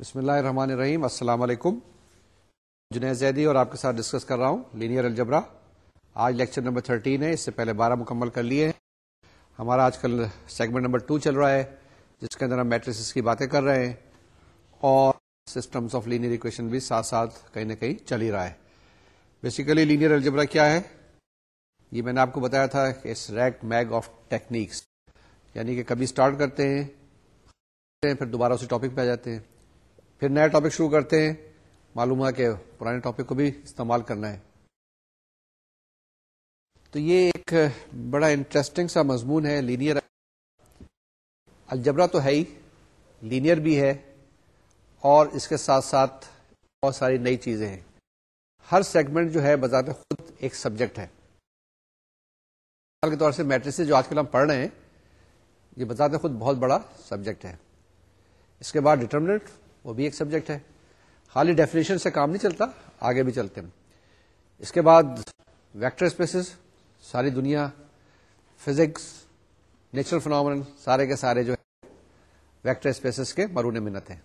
بسم اللہ الرحمن الرحیم السلام علیکم جنید زیدی اور آپ کے ساتھ ڈسکس کر رہا ہوں لینئر الجبرا آج لیکچر نمبر تھرٹین ہے اس سے پہلے بارہ مکمل کر لیے ہمارا آج کل سیگمنٹ نمبر ٹو چل رہا ہے جس کے اندر ہم میٹرس کی باتیں کر رہے ہیں اور سسٹمس آف لینئر اکویشن بھی ساتھ ساتھ کہیں نہ کہیں چل ہی رہا ہے بیسیکلی لینئر الجبرا کیا ہے یہ میں نے آپ کو بتایا تھا کہ اس ریک میگ آف ٹیکنیکس یعنی کہ کبھی اسٹارٹ کرتے ہیں پھر دوبارہ اسی ٹاپک پہ آ جاتے ہیں پھر نیا ٹاپک شروع کرتے ہیں معلوم ہے کہ پرانے ٹاپک کو بھی استعمال کرنا ہے تو یہ ایک بڑا انٹرسٹنگ سا مضمون ہے لینئر الجبرا تو ہے ہی لینئر بھی ہے اور اس کے ساتھ ساتھ بہت ساری نئی چیزیں ہیں ہر سیگمنٹ جو ہے بذات خود ایک سبجیکٹ ہے مثال کے طور سے میٹرس جو آج کل ہم پڑھ رہے ہیں یہ بذات خود بہت بڑا سبجیکٹ ہے اس کے بعد ڈٹرمنٹ وہ بھی ایک سبجیکٹ ہے خالی ڈیفینیشن سے کام نہیں چلتا آگے بھی چلتے ہیں اس کے بعد ویکٹر اسپیسیز ساری دنیا فزکس نیچرل فنامن سارے کے سارے جو ہے ویکٹر اسپیسیز کے مرون منت ہیں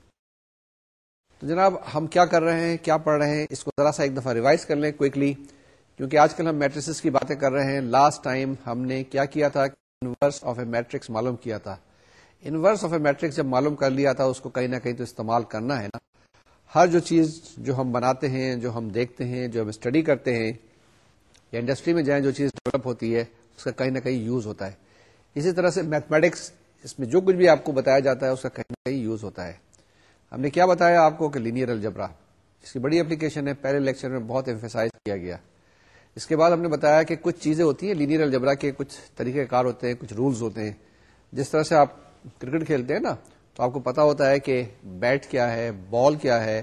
تو جناب ہم کیا کر رہے ہیں کیا پڑھ رہے ہیں اس کو ذرا سا ایک دفعہ ریوائز کر لیں کوکلی کیونکہ آج کل ہم میٹرس کی باتیں کر رہے ہیں لاسٹ ٹائم ہم نے کیا کیا تھا انورس آف اے میٹرکس معلوم کیا تھا انورس آف اے میٹرک جب معلوم کر لیا تھا اس کو کہیں نہ کہیں تو استعمال کرنا ہے نا ہر جو چیز جو ہم بناتے ہیں جو ہم دیکھتے ہیں جو ہم اسٹڈی کرتے ہیں یا انڈسٹری میں جائیں جو چیز ڈیولپ ہوتی ہے اس کا کہیں نہ کہیں یوز ہوتا ہے اسی طرح سے میتھمیٹکس اس میں جو کچھ بھی آپ کو بتایا جاتا ہے اس کا کہیں نہ کہیں یوز ہوتا ہے ہم نے کیا بتایا آپ کو کہ لینئر الجبرا اس کی بڑی اپلیکیشن ہے پہلے لیکچر میں بہت امفیسائز کیا گیا اس کے بعد ہم نے بتایا کہ کچھ چیزیں ہوتی ہیں لینئر الجبرا کے کچھ طریقہ کار ہوتے ہیں کچھ رولز ہوتے ہیں جس طرح سے آپ کرکٹ کھیلتے ہیں نا تو آپ کو پتا ہوتا ہے کہ بیٹ کیا ہے بال کیا ہے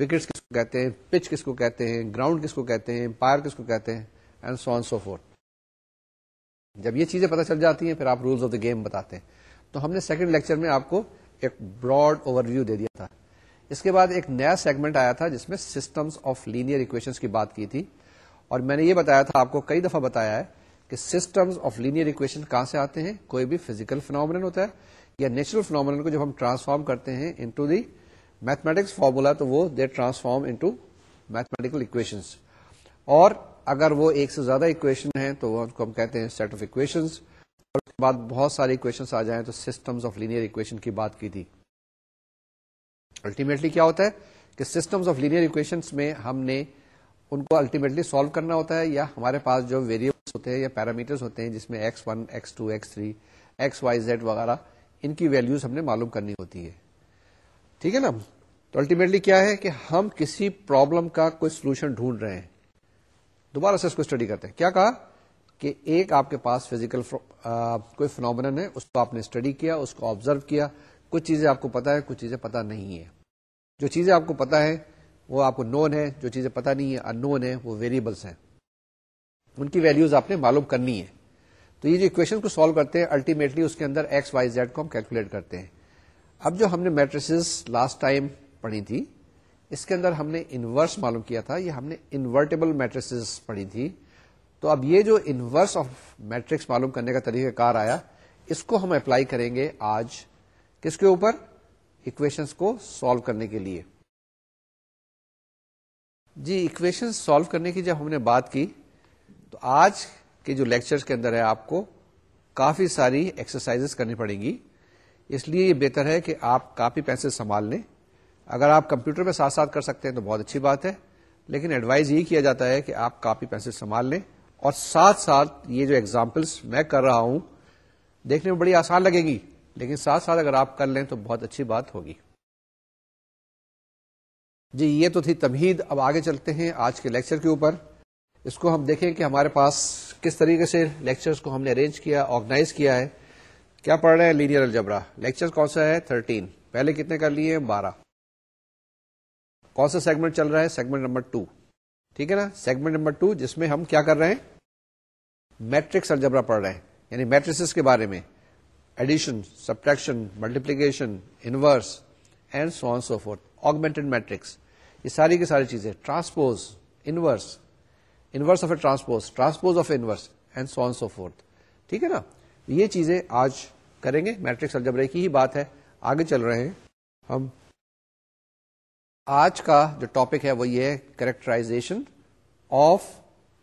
وکٹ کس کو کہتے ہیں پچ کس کو کہتے ہیں گراؤنڈ کس کو کہتے ہیں پائر کس کو کہتے ہیں اینڈ سو سو فور جب یہ چیزیں پتا چل جاتی ہیں پھر آپ آف دا گیم بتاتے ہیں تو ہم نے سیکنڈ لیکچر میں آپ کو ایک براڈ اوور ویو دے دیا تھا اس کے بعد ایک نیا سیگمنٹ آیا تھا جس میں سسٹمس آف لینئر اکویشن کی بات کی تھی اور میں نے یہ بتایا تھا آپ کو کئی دفعہ بتایا ہے کہ سسٹمس آف لینئر اکویشن کہاں سے آتے ہیں کوئی بھی فیزیکل فنامن ہوتا ہے یا نیچرل فنومن کو جب ہم ٹرانسفارم کرتے ہیں انٹو دی میتھمیٹکس فارمولا تو وہ دے ٹرانسفارم انٹو میتھمیٹیکل اکویشن اور اگر وہ ایک سے زیادہ اکویشن ہیں تو ان کو ہم کہتے ہیں سیٹ آف اکویشن اور اس کے بعد بہت سارے اکویشن آ جائیں تو سسٹمز آف لینئر اکویشن کی بات کی تھی الٹیمیٹلی کیا ہوتا ہے کہ سسٹمس آف لینئر اکویشن میں ہم نے ان کو الٹیمیٹلی سالو کرنا ہوتا ہے یا ہمارے پاس جو ویریبل ہوتے ہیں یا پیرامیٹرس ہوتے ہیں جس میں X one X two X three X Y Z وغیرہ ان کی ویلوز ہم نے معلوم کرنی ہوتی ہے ٹھیک ہے نا تو الٹیمیٹلی کیا ہے کہ ہم کسی پرابلم کا کوئی سولوشن ڈھونڈ رہے ہیں دوبارہ سے اس کو اسٹڈی کرتے ہیں کیا کہا کہ ایک آپ کے پاس فزیکل کوئی فنومن ہے اس کو آپ نے اسٹڈی کیا اس کو آبزرو کیا کچھ چیزیں آپ کو پتا ہے کچھ چیزیں پتا نہیں ہے جو چیزیں آپ کو پتا ہے وہ آپ کو نون ہے جو چیزیں پتا نہیں ہے ان نون ہے وہ ویریبلس ہیں ان کی ویلوز آپ نے معلوم کرنی ہے تو یہ جو اکویشن کو سالو کرتے ہیں الٹیمیٹلی اس کے اندر ایکس وائی زیڈ کو ہم کیلکولیٹ کرتے ہیں اب جو ہم نے میٹریسز لاسٹ ٹائم پڑھی تھی اس کے اندر ہم نے انورس معلوم کیا تھا یہ ہم نے انورٹیبل میٹریسز پڑھی تھی تو اب یہ جو انورس آف میٹرکس معلوم کرنے کا طریقہ کار آیا اس کو ہم اپلائی کریں گے آج کس کے اوپر اکویشن کو سالو کرنے کے لیے جی اکویشن سالو کرنے کی جب ہم نے بات کی تو آج جو لیکچرز کے اندر ہے آپ کو کافی ساری ایکسرسائز کرنی پڑیں گی اس لیے یہ بہتر ہے کہ آپ کاپی پینسل سنبھال لیں اگر آپ کمپیوٹر میں ساتھ ساتھ کر سکتے ہیں تو بہت اچھی بات ہے لیکن ایڈوائز یہ کیا جاتا ہے کہ آپ کاپی پینسل سنبھال لیں اور ساتھ ساتھ یہ جو ایگزامپلس میں کر رہا ہوں دیکھنے میں بڑی آسان لگے گی لیکن ساتھ ساتھ اگر آپ کر لیں تو بہت اچھی بات ہوگی جی یہ تو تھی تمہید اب آگے چلتے ہیں آج کے لیکچر کے اوپر اس کو ہم دیکھیں کہ ہمارے پاس کس طریقے سے لیکچرز کو ہم نے ارینج کیا آرگنائز کیا ہے کیا پڑھ رہے ہیں لینئر الجبرا لیکچر کون سا ہے تھرٹین پہلے کتنے کر لیے بارہ کون سا سیگمنٹ چل رہا ہے سیگمنٹ نمبر ٹو ٹھیک ہے نا سیگمنٹ نمبر ٹو جس میں ہم کیا کر رہے ہیں میٹرکس الجبرا پڑھ رہے ہیں یعنی میٹرس کے بارے میں addition subtraction multiplication inverse and so forth augment matrix یہ ساری کی ساری چیزیں transpose inverse inverse of A transpose transpose of inverse and so so forth ٹھیک ہے نا یہ چیزیں آج کریں گے میٹرک ہی بات ہے آگے چل رہے ہیں ہم آج کا جو ٹاپک ہے وہ یہ ہے کریکٹرائزیشن آف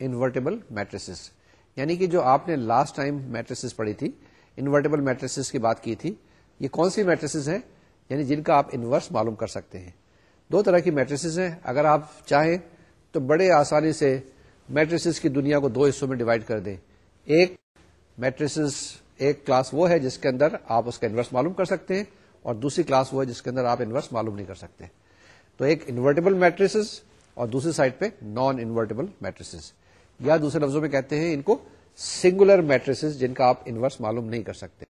انورٹیبل میٹریس یعنی کہ جو آپ نے لاسٹ ٹائم میٹریس پڑھی تھی انورٹیبل میٹریس کی بات کی تھی یہ کون سی میٹریسز ہیں یعنی جن کا آپ انورس معلوم کر سکتے ہیں دو طرح کی میٹریسز ہیں اگر آپ چاہیں تو بڑے آسانی سے میٹریس کی دنیا کو دو حصوں میں ڈیوائڈ کر دیں ایک میٹریس ایک کلاس وہ ہے جس کے اندر آپ اس کا انورس معلوم کر سکتے ہیں اور دوسری کلاس وہ ہے جس کے اندر آپ انورس معلوم نہیں کر سکتے تو ایک انورٹیبل میٹریس اور دوسری سائڈ پہ نان انورٹیبل میٹریسز یا دوسرے لفظوں میں کہتے ہیں ان کو سنگولر میٹریسز جن کا آپ انورس معلوم نہیں کر سکتے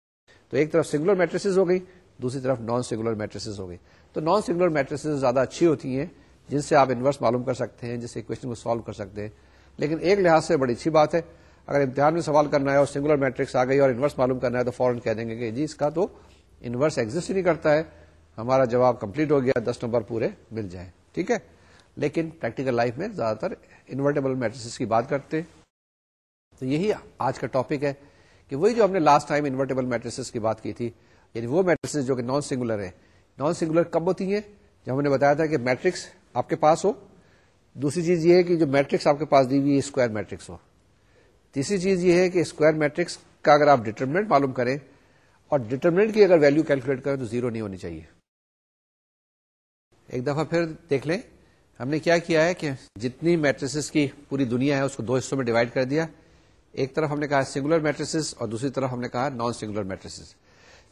تو ایک طرف سنگولر میٹریسز ہو گئی دوسری طرف نان سنگولر میٹریسز ہو گئی تو نان سنگولر میٹریس زیادہ اچھی ہوتی ہیں جن سے آپ انورس معلوم کر سکتے ہیں جس سے کو سالو کر سکتے ہیں لیکن ایک لحاظ سے بڑی اچھی بات ہے اگر امتحان میں سوال کرنا ہے اور سنگولر میٹرکس آ گئی اور انورس معلوم کرنا ہے تو فوراً کہہ دیں گے کہ جی اس کا تو انورس ایگزٹ نہیں کرتا ہے ہمارا جواب کمپلیٹ ہو گیا دس نمبر پورے مل جائیں ٹھیک ہے لیکن پریکٹیکل لائف میں زیادہ تر انورٹیبل میٹرس کی بات کرتے تو یہی آج کا ٹاپک ہے کہ وہی جو ہم نے لاسٹ ٹائم انورٹیبل میٹرسز کی بات کی تھی یعنی وہ میٹرسز جو کہ نان سنگولر ہے نان سنگولر کب ہوتی ہیں جب ہم نے بتایا تھا کہ میٹرکس آپ کے پاس ہو دوسری چیز یہ ہے کہ جو میٹرکس آپ کے پاس دی ہوئی اسکوائر میٹرکس ہو تیسری چیز یہ ہے کہ اسکوائر میٹرکس کا اگر آپ ڈیٹرمنٹ معلوم کریں اور ڈیٹرمنٹ کی اگر ویلو کیلکولیٹ کریں تو زیرو نہیں ہونی چاہیے ایک دفعہ پھر دیکھ لیں ہم نے کیا کیا ہے کہ جتنی میٹریسز کی پوری دنیا ہے اس کو دو حصوں میں ڈیوائڈ کر دیا ایک طرف ہم نے کہا سنگولر میٹریسز اور دوسری طرف ہم نے کہا non singular matrices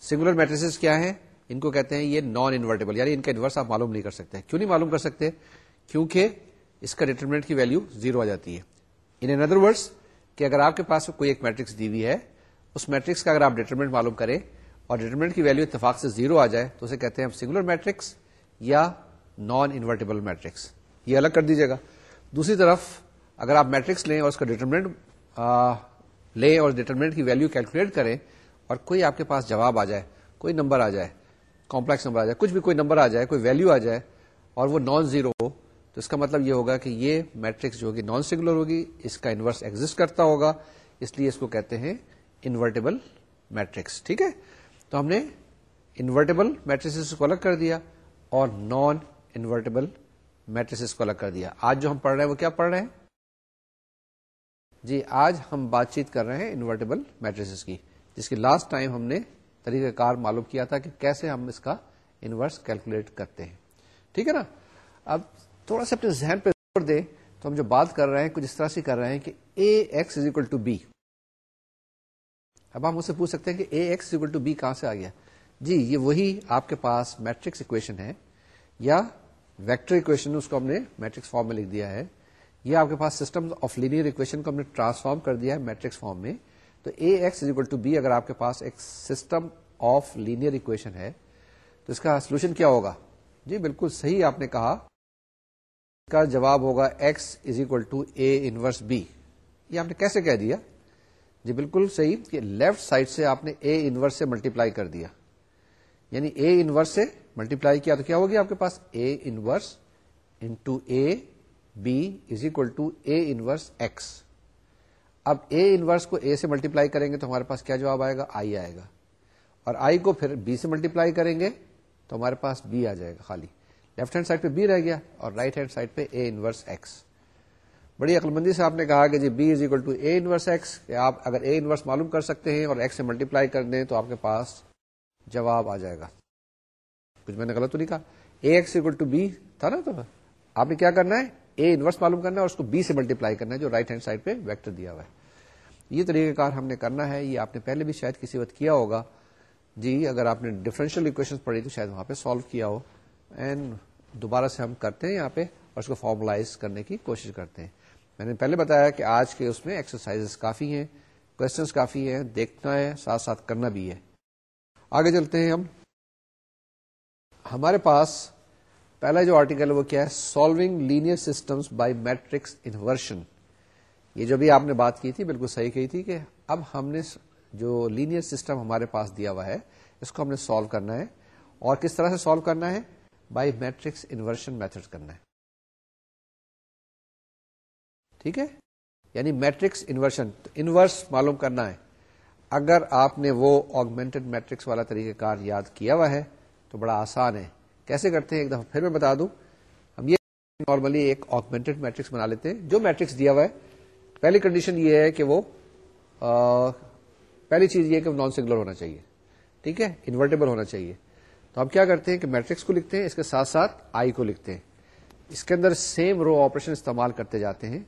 singular matrices کیا ہے ان کو کہتے ہیں یہ نان انورٹیبل یعنی ان کا انورس آپ معلوم نہیں کر سکتے کیوں نہیں معلوم کر سکتے کیونکہ اس کا ڈیٹرمنٹ کی ویلو زیرو آ جاتی ہے ان این ادر ورڈس کہ اگر آپ کے پاس کوئی ایک میٹرکس دی ہوئی ہے اس میٹرکس کا اگر آپ ڈیٹرمنٹ معلوم کریں اور ڈیٹرمنٹ کی ویلو اتفاق سے زیرو آ جائے تو اسے کہتے ہیں سنگولر میٹرکس یا نان انورٹیبل میٹرکس یہ الگ کر دیجیے گا دوسری طرف اگر آپ میٹرکس لیں اور اس کا ڈیٹرمنٹ لیں اور ڈیٹرمنٹ کی ویلو کیلکولیٹ کریں اور کوئی آپ کے پاس جواب آ جائے کوئی نمبر آ جائے کمپلیکس نمبر آ جائے کچھ بھی کوئی نمبر آ جائے کوئی ویلو آ جائے اور وہ نان زیرو ہو تو اس کا مطلب یہ ہوگا کہ یہ میٹرکس جو ہوگی نان سنگولر ہوگی اس کا انورس ایگزٹ کرتا ہوگا اس لیے اس کو کہتے ہیں انورٹیبل میٹرکس ٹھیک ہے تو ہم نے انورٹیبل میٹرسز کو الگ کر دیا اور نان انورٹیبل میٹرسز کو الگ کر دیا آج جو ہم پڑھ رہے ہیں وہ کیا پڑھ رہے ہیں جی آج ہم بات چیت کر رہے ہیں انورٹیبل میٹرس کی جس کی لاسٹ ٹائم ہم نے طریقہ کار معلوم کیا تھا کہ کیسے ہم اس کا انورس کیلکولیٹ کرتے ہیں ٹھیک ہے نا اب تھوڑا سا اپنے ذہن پہ زور دے تو ہم جو بات کر رہے ہیں کچھ اس طرح سے کر رہے ہیں کہ A X is equal to B اب ہم سے پوچھ سکتے ہیں کہ A X equal to B کہاں سے آ گیا جی یہ وہی آپ کے پاس میٹرکس اکویشن ہے یا ویکٹر اکویشن اس کو ہم نے میٹرکس فارم میں لکھ دیا ہے یہ آپ کے پاس سسٹم آف لینئر اکویشن کو ہم نے ٹرانسفارم کر دیا ہے میٹرکس فارم میں تو A X is equal to B اگر آپ کے پاس ایک سسٹم آف لینئر اکویشن ہے تو اس کا سولوشن کیا ہوگا جی بالکل صحیح آپ نے کہا کا جواب ہوگا x is equal to A inverse B یہ آپ نے کیسے کہہ دیا جی بالکل صحیح کہ لیفٹ سائڈ سے آپ نے اے انورس سے ملٹیپلائی کر دیا یعنی اے انورس سے ملٹیپلائی کیا تو کیا ہوگی آپ کے پاس A inverse into A B is equal to A inverse X اب اے انورس کو اے سے ملٹیپلائی کریں گے تو ہمارے پاس کیا جواب آئے گا آئی آئے گا اور آئی کو پھر بی سے ملٹیپلائی کریں گے تو ہمارے پاس بی آ جائے گا خالی لیفٹ ہینڈ سائڈ پہ بی رہ گیا اور رائٹ ہینڈ سائڈ پہ اے انورس ایکس بڑی عقلمندی سے آپ نے کہا کہ جی B is equal to A inverse X آپ اگر اے انورس معلوم کر سکتے ہیں اور ایکس سے ملٹیپلائی کر دیں تو آپ کے پاس جواب آ جائے گا کچھ میں نے غلط تو نہیں کہا A X equal to B تھا نا تو آپ نے کیا کرنا ہے اے انورس معلوم کرنا ہے اور اس کو بی سے ملٹی پلائی کرنا ہے جو رائٹ ہینڈ سائڈ پہ ویکٹر دیا ہوا ہے یہ طریقہ کار ہم نے کرنا ہے یہ آپ نے پہلے بھی شاید کسی وقت کیا ہوگا جی اگر آپ نے ڈفرینشیل اکویشن پڑھی تو شاید وہاں پہ سالو کیا ہو اینڈ دوبارہ سے ہم کرتے ہیں یہاں پہ اور اس کو فارملائز کرنے کی کوشش کرتے ہیں میں نے پہلے بتایا کہ آج کے اس میں ایکسرسائز کافی ہیں کوشچنس کافی ہیں دیکھنا ہے ساتھ ساتھ کرنا بھی ہے آگے چلتے ہیں ہم ہمارے پاس پہلا جو آرٹیکل وہ کیا ہے solving linear systems by matrix inversion یہ جو بھی آپ نے بات کی تھی بالکل صحیح کہی تھی کہ اب ہم نے جو لینئر سسٹم ہمارے پاس دیا ہوا ہے اس کو ہم نے سالو کرنا ہے اور کس طرح سے سالو کرنا ہے بائی میٹرکس انورشن میتھڈ کرنا ہے ٹھیک ہے یعنی میٹرکس انورشن انورس معلوم کرنا ہے اگر آپ نے وہ آگمنٹڈ میٹرکس والا طریقہ کار یاد کیا ہوا ہے تو بڑا آسان ہے کیسے کرتے ہیں ایک دفعہ پھر میں بتا دوں ہم یہ نارملی ایک آگمنٹڈ میٹرکس بنا لیتے ہیں جو میٹرکس دیا ہوا ہے پہلی کنڈیشن یہ ہے کہ وہ پہلی چیز یہ کہ نان سنگولر ہونا چاہیے ٹھیک ہے انورٹیبل ہونا چاہیے تو کیا کرتے ہیں کہ میٹرکس کو لکھتے ہیں اس کے ساتھ ساتھ آئی کو لکھتے ہیں اس کے اندر سیم رو آپریشن استعمال کرتے جاتے ہیں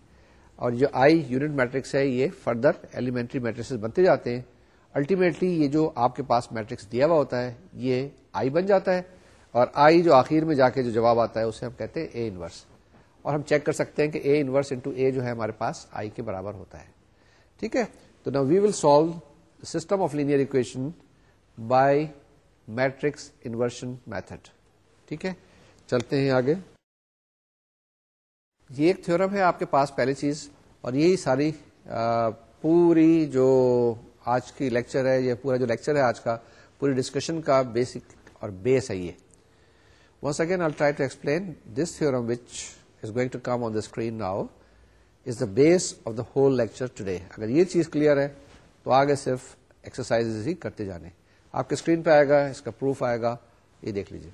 اور جو آئی یونٹ میٹرکس ہے یہ فردر ایلیمنٹری میٹرکس بنتے جاتے ہیں الٹیمیٹلی یہ جو آپ کے پاس میٹرکس دیا ہوا ہوتا ہے یہ آئی بن جاتا ہے اور آئی جو آخر میں جا کے جو جواب آتا ہے اسے ہم کہتے ہیں اے انورس اور ہم چیک کر سکتے ہیں کہ اے انورس انٹو اے جو ہے ہمارے پاس آئی کے برابر ہوتا ہے ٹھیک ہے تو نا we will solve system of linear equation by matrix inversion method ٹھیک ہے چلتے ہیں آگے یہ ایک تھورم ہے آپ کے پاس پہلی چیز اور یہی ساری پوری جو آج کی لیکچر ہے یا پورا جو لیکچر ہے آج کا پوری ڈسکشن کا بیسک اور بیس ہے یہ once again I try to explain this theorem which is going to come on the screen now is the base of the whole lecture today اگر یہ چیز کلیئر ہے تو آگے صرف ایکسرسائز ہی کرتے جانے آپ کے اسکرین پہ آئے گا اس کا پروف آئے گا یہ دیکھ لیجیے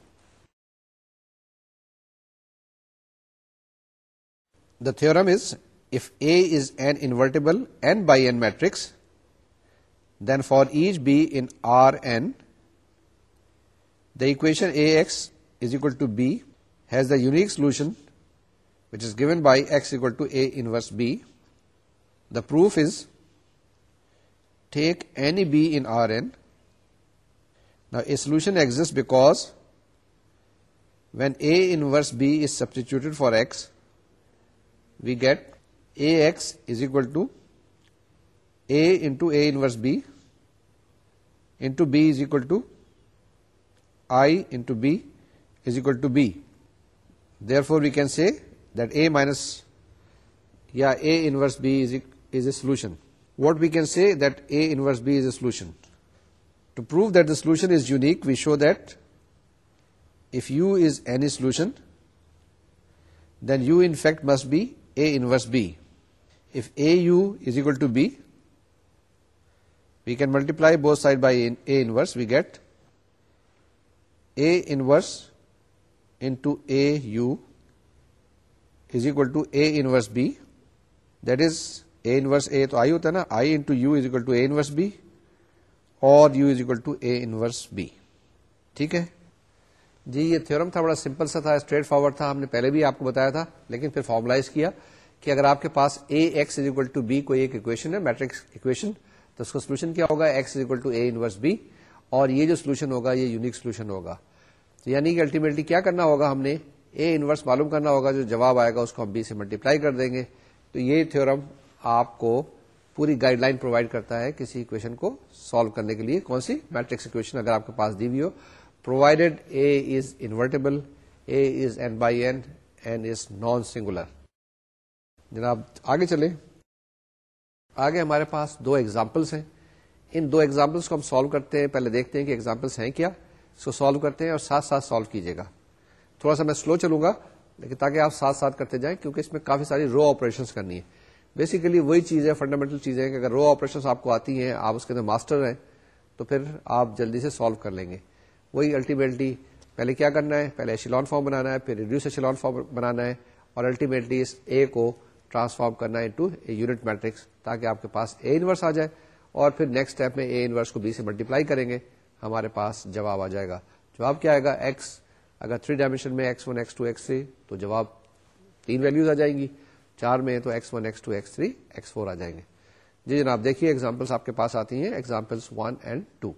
the theorem is if A is an invertible N by N matrix then for each B in R N the equation A X is equal to B has the unique solution which is given by X equal to A inverse B the proof is take any B in R N solution exist back ویس بیوٹیڈ for S we get A to A to S equal to I equal to bear for we can see دائنس یا solution what we can see دنورس B is solution to prove that the solution is unique we show that if U is any solution then U in fact must be A inverse B وس A U is equal to B we can multiply both side by A inverse we get A inverse verse in U is equal to A bat is A ورس ا تو I ہوتا ہے نا I into U is equal to A inverse B اور U is equal to A inverse B ٹھیک ہے جی یہ تھورم تھا بڑا سمپل سا تھا اسٹریٹ فارورڈ تھا ہم نے پہلے بھی آپ کو بتایا تھا لیکن پھر فارملائز کیا کہ اگر آپ کے پاس A X is equal to B کوئی ایک اکویشن ہے میٹرکس اکویشن تو اس کا سولوشن کیا ہوگا X is equal to A inverse B اور یہ جو سولوشن ہوگا یہ یونیک سولوشن ہوگا تو یعنی کہ الٹیمیٹلی کیا کرنا ہوگا ہم نے اے انورس معلوم کرنا ہوگا جو جواب آئے گا اس کو ہم بی سے ملٹیپلائی کر دیں گے تو یہ تھورم آپ کو پوری گائیڈ لائن پرووائڈ کرتا ہے کسی اکویشن کو سالو کرنے کے لیے کون سی میٹرکس اکویشن اگر آپ کے پاس دی ہوئی ہو provided A is invertible A is N by N N is non singular جناب آگے چلیں آگے ہمارے پاس دو ایگزامپلس ہیں ان دو ایگزامپلس کو ہم سالو کرتے ہیں پہلے دیکھتے ہیں کہ ایگزامپلس ہیں کیا اس کو سالو کرتے ہیں اور ساتھ ساتھ سالو کیجیے گا تھوڑا سا میں سلو چلوں گا لیکن تاکہ آپ ساتھ ساتھ کرتے جائیں کیونکہ اس میں کافی ساری رو آپریشن کرنی ہے بیسیکلی وہی چیز ہے فنڈامنٹل چیز ہے کہ اگر رو آپریشن آپ کو آتی ہیں آپ اس کے اندر ماسٹر ہیں تو پھر آپ جلدی سے سالو کر لیں گے وہی الٹیمیٹلی پہلے کیا کرنا ہے پہلے ایشیلون فارم بنانا ہے پھر ریڈیوس ایشیلون فارم بنانا ہے اور الٹیمیٹلی اس اے کو ٹرانسفارم کرنا ہے اے یونٹ میٹرکس تاکہ آپ کے پاس اے انورس آ جائے اور پھر نیکسٹ اسٹیپ میں اے انورس کو بی سے ملٹیپلائی کریں گے ہمارے پاس جواب آ جائے گا جواب کیا آئے گا ایکس اگر تھری ڈائمینشن میں X one X two X three تو جواب تین ویلوز آ جائیں گی چار میں تو X one X two X three X four آ جائیں گے جی جناب دیکھیے ایگزامپلس آپ کے پاس آتی ہیں examples one and two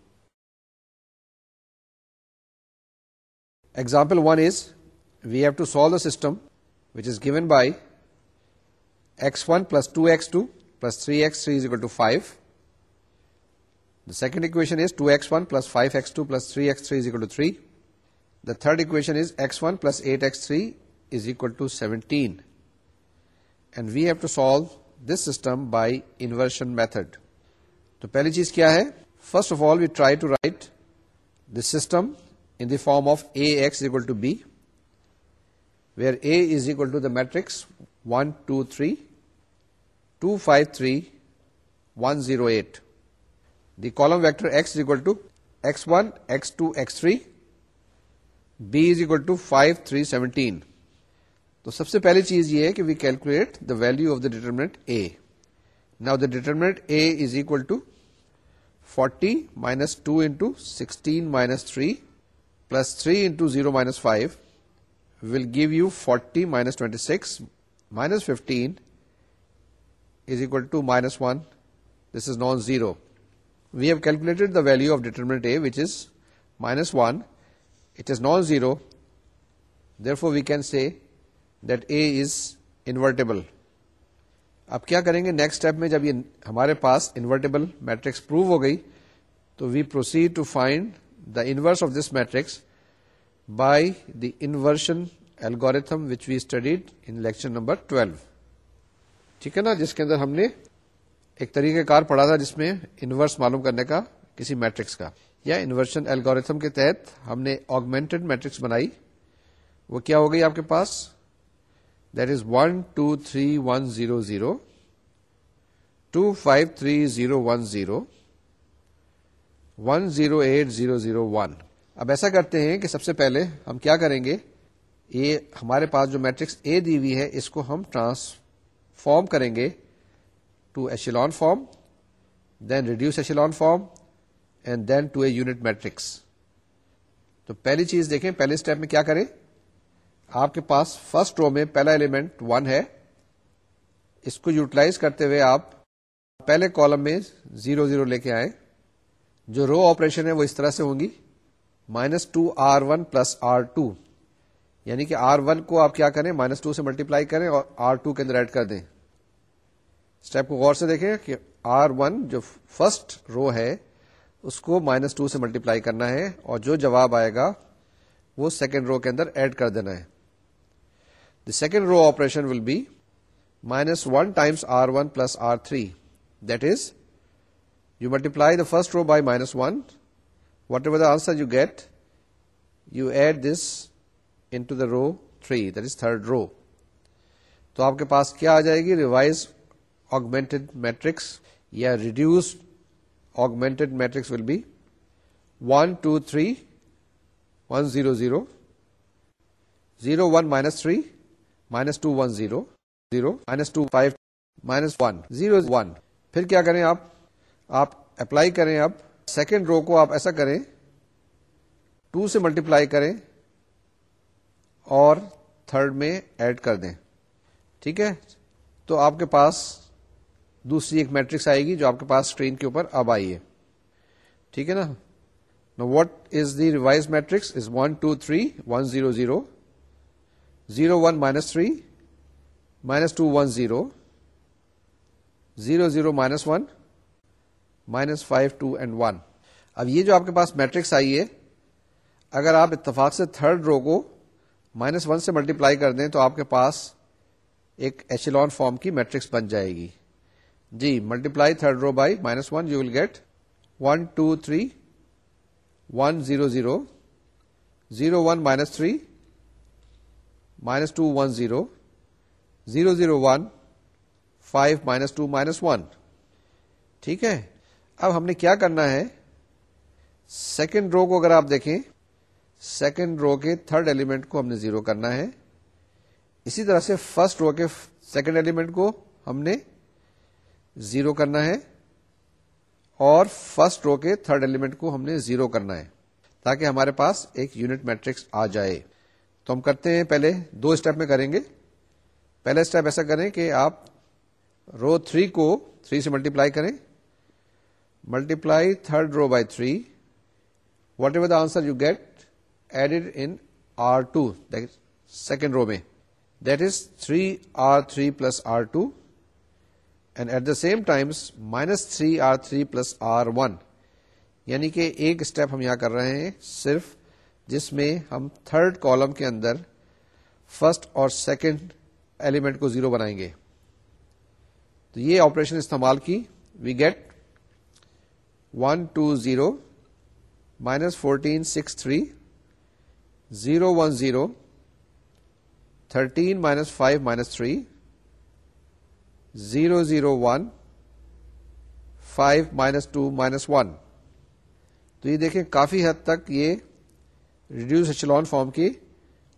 example one is we have to solve the system which is given by X one plus two X two plus three X three is equal to five the second equation is two X one plus five X two plus three X three is equal to three the third equation is X one plus eight X three is equal to seventeen and we have to solve this system by inversion method تو پہلی چیز کیا ہے first of all we try to write the system in the form of A X equal to B where A is equal to the matrix one two three two five three one zero eight the column vector is equal to X one X two X three B is equal to five three seventeen تو سب سے پہلی چیز یہ ہے کہ we calculate the value of the determinant A نا the determinant A is equal to forty minus two into sixteen minus three plus three into zero minus five will give you forty minus twenty six minus two minus one this is non zero we have calculated the value of determinant A which is minus one it is non zero therefore we can see اب کیا کریں گے next step میں جب یہ ہمارے پاس invertible matrix prove ہو گئی تو we proceed to find the inverse of this matrix by the inversion algorithm which we studied in lecture number twelve ٹھیک ہے نا جس کے اندر ہم نے ایک طریقہ کار پڑھا تھا جس میں انورس معلوم کرنے کا کسی میٹرکس کا یا انورشن الگوریتھم کے تحت ہم نے آگمنٹڈ میٹرکس بنائی وہ کیا ہو گئی آپ کے پاس one two three one zero zero two five three zero one zero one zero eight zero zero one اب ایسا کرتے ہیں کہ سب سے پہلے ہم کیا کریں گے یہ ہمارے پاس جو میٹرکس اے دی وی ہے اس کو ہم ٹرانسفارم کریں گے to echelon form then reduce echelon form and then to A unit matrix تو پہلی چیز دیکھیں پہلے اسٹیپ میں کیا کریں آپ کے پاس فرسٹ رو میں پہلا ایلیمنٹ ون ہے اس کو یوٹیلائز کرتے ہوئے آپ پہلے کالم میں زیرو زیرو لے کے آئیں جو رو آپریشن ہے وہ اس طرح سے ہوں گی minus two R one plus R two یعنی کہ آر ون کو آپ کیا کریں مائنس ٹو سے ملٹی پلائی کریں اور آر ٹو کے اندر ایڈ کر دیں اسٹیپ کو غور سے دیکھیں کہ آر ون جو فرسٹ رو ہے اس کو مائنس ٹو سے ملٹی پلائی کرنا ہے اور جو جواب آئے گا وہ سیکنڈ رو کے اندر ایڈ کر دینا ہے second row operation will be minus one times R one plus R three do multiply the first row by minus one whatever the answer you get you add this into the row three درڈ رو تو آپ کے پاس کیا آ جائے گی revise augmented matrix یا reduced augmented matrix will be one two three one zero zero zero one minus three minus two one zero zero minus two five minus one zero one پھر کیا کریں آپ آپ اپلائی کریں اب second row کو آپ ایسا کریں ٹو سے ملٹیپلائی کریں اور تھرڈ میں ایڈ کر دیں ٹھیک ہے تو آپ کے پاس دوسری ایک میٹرکس آئے گی جو آپ کے پاس اسکرین کے اوپر اب آئی ہے ٹھیک ہے نا what is the revise matrix is one two three one zero zero zero one minus three minus two one zero zero zero minus one minus five two and one اب یہ جو آپ کے پاس میٹرکس آئی ہے اگر آپ اتفاق سے تھرڈ رو کو مائنس ون سے ملٹیپلائی کر دیں تو آپ کے پاس ایک ایچلون فارم کی میٹرکس بن جائے گی جی multiply third row by minus one you will get one two three one zero zero zero one minus three minus two one zero zero zero one five minus two minus one ٹھیک ہے اب ہم نے کیا کرنا ہے second row کو اگر آپ دیکھیں سیکنڈ رو کے تھرڈ ایلیمنٹ کو ہم نے زیرو کرنا ہے اسی طرح سے فرسٹ رو کے سیکنڈ ایلیمنٹ کو ہم نے زیرو کرنا ہے اور فرسٹ رو کے تھرڈ ایلیمنٹ کو ہم نے زیرو کرنا ہے تاکہ ہمارے پاس ایک یونٹ میٹرکس آ جائے تو ہم کرتے ہیں پہلے دو اسٹیپ میں کریں گے پہلے اسٹیپ ایسا کریں کہ آپ رو تھری کو تھری سے ملٹی پلائی کریں multiply third row by three whatever the answer you get added in R two second row میں that is three R three plus R two and at the same time minus three R three plus R one یعنی کہ ایک step ہم یہاں کر رہے ہیں صرف جس میں ہم تھرڈ کالم کے اندر فرسٹ اور سیکنڈ ایلیمنٹ کو زیرو بنائیں گے تو یہ آپریشن استعمال کی we get one two zero minus fourteen six three zero one zero thirteen minus five minus three zero zero one five minus two minus one تو یہ دیکھیں کافی حد تک یہ ریڈیوز ایچلون فارم کی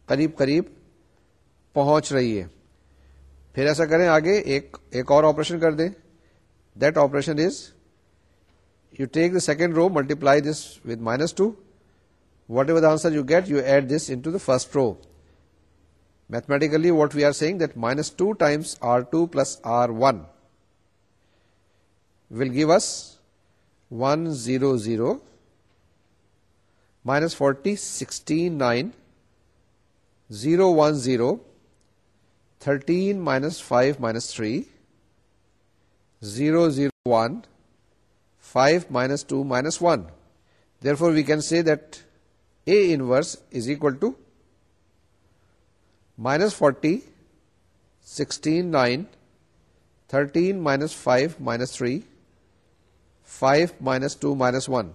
قریب قریب پہنچ رہی ہے پھر ایسا کریں آگے ایک ایک اور آپریشن کر دیں that operation is you take the second row multiply this with minus two ever answer you get you add this in the first row mathematically what we are seeing that minus two times R two plus R one will give us one zero zero minus forty sixteen nine zero one zero thirteen minus five minus three zero zero one five minus two minus one therefore we can see that A inverse is equal to minus forty sixteen nine thirteen minus five minus three five minus two minus one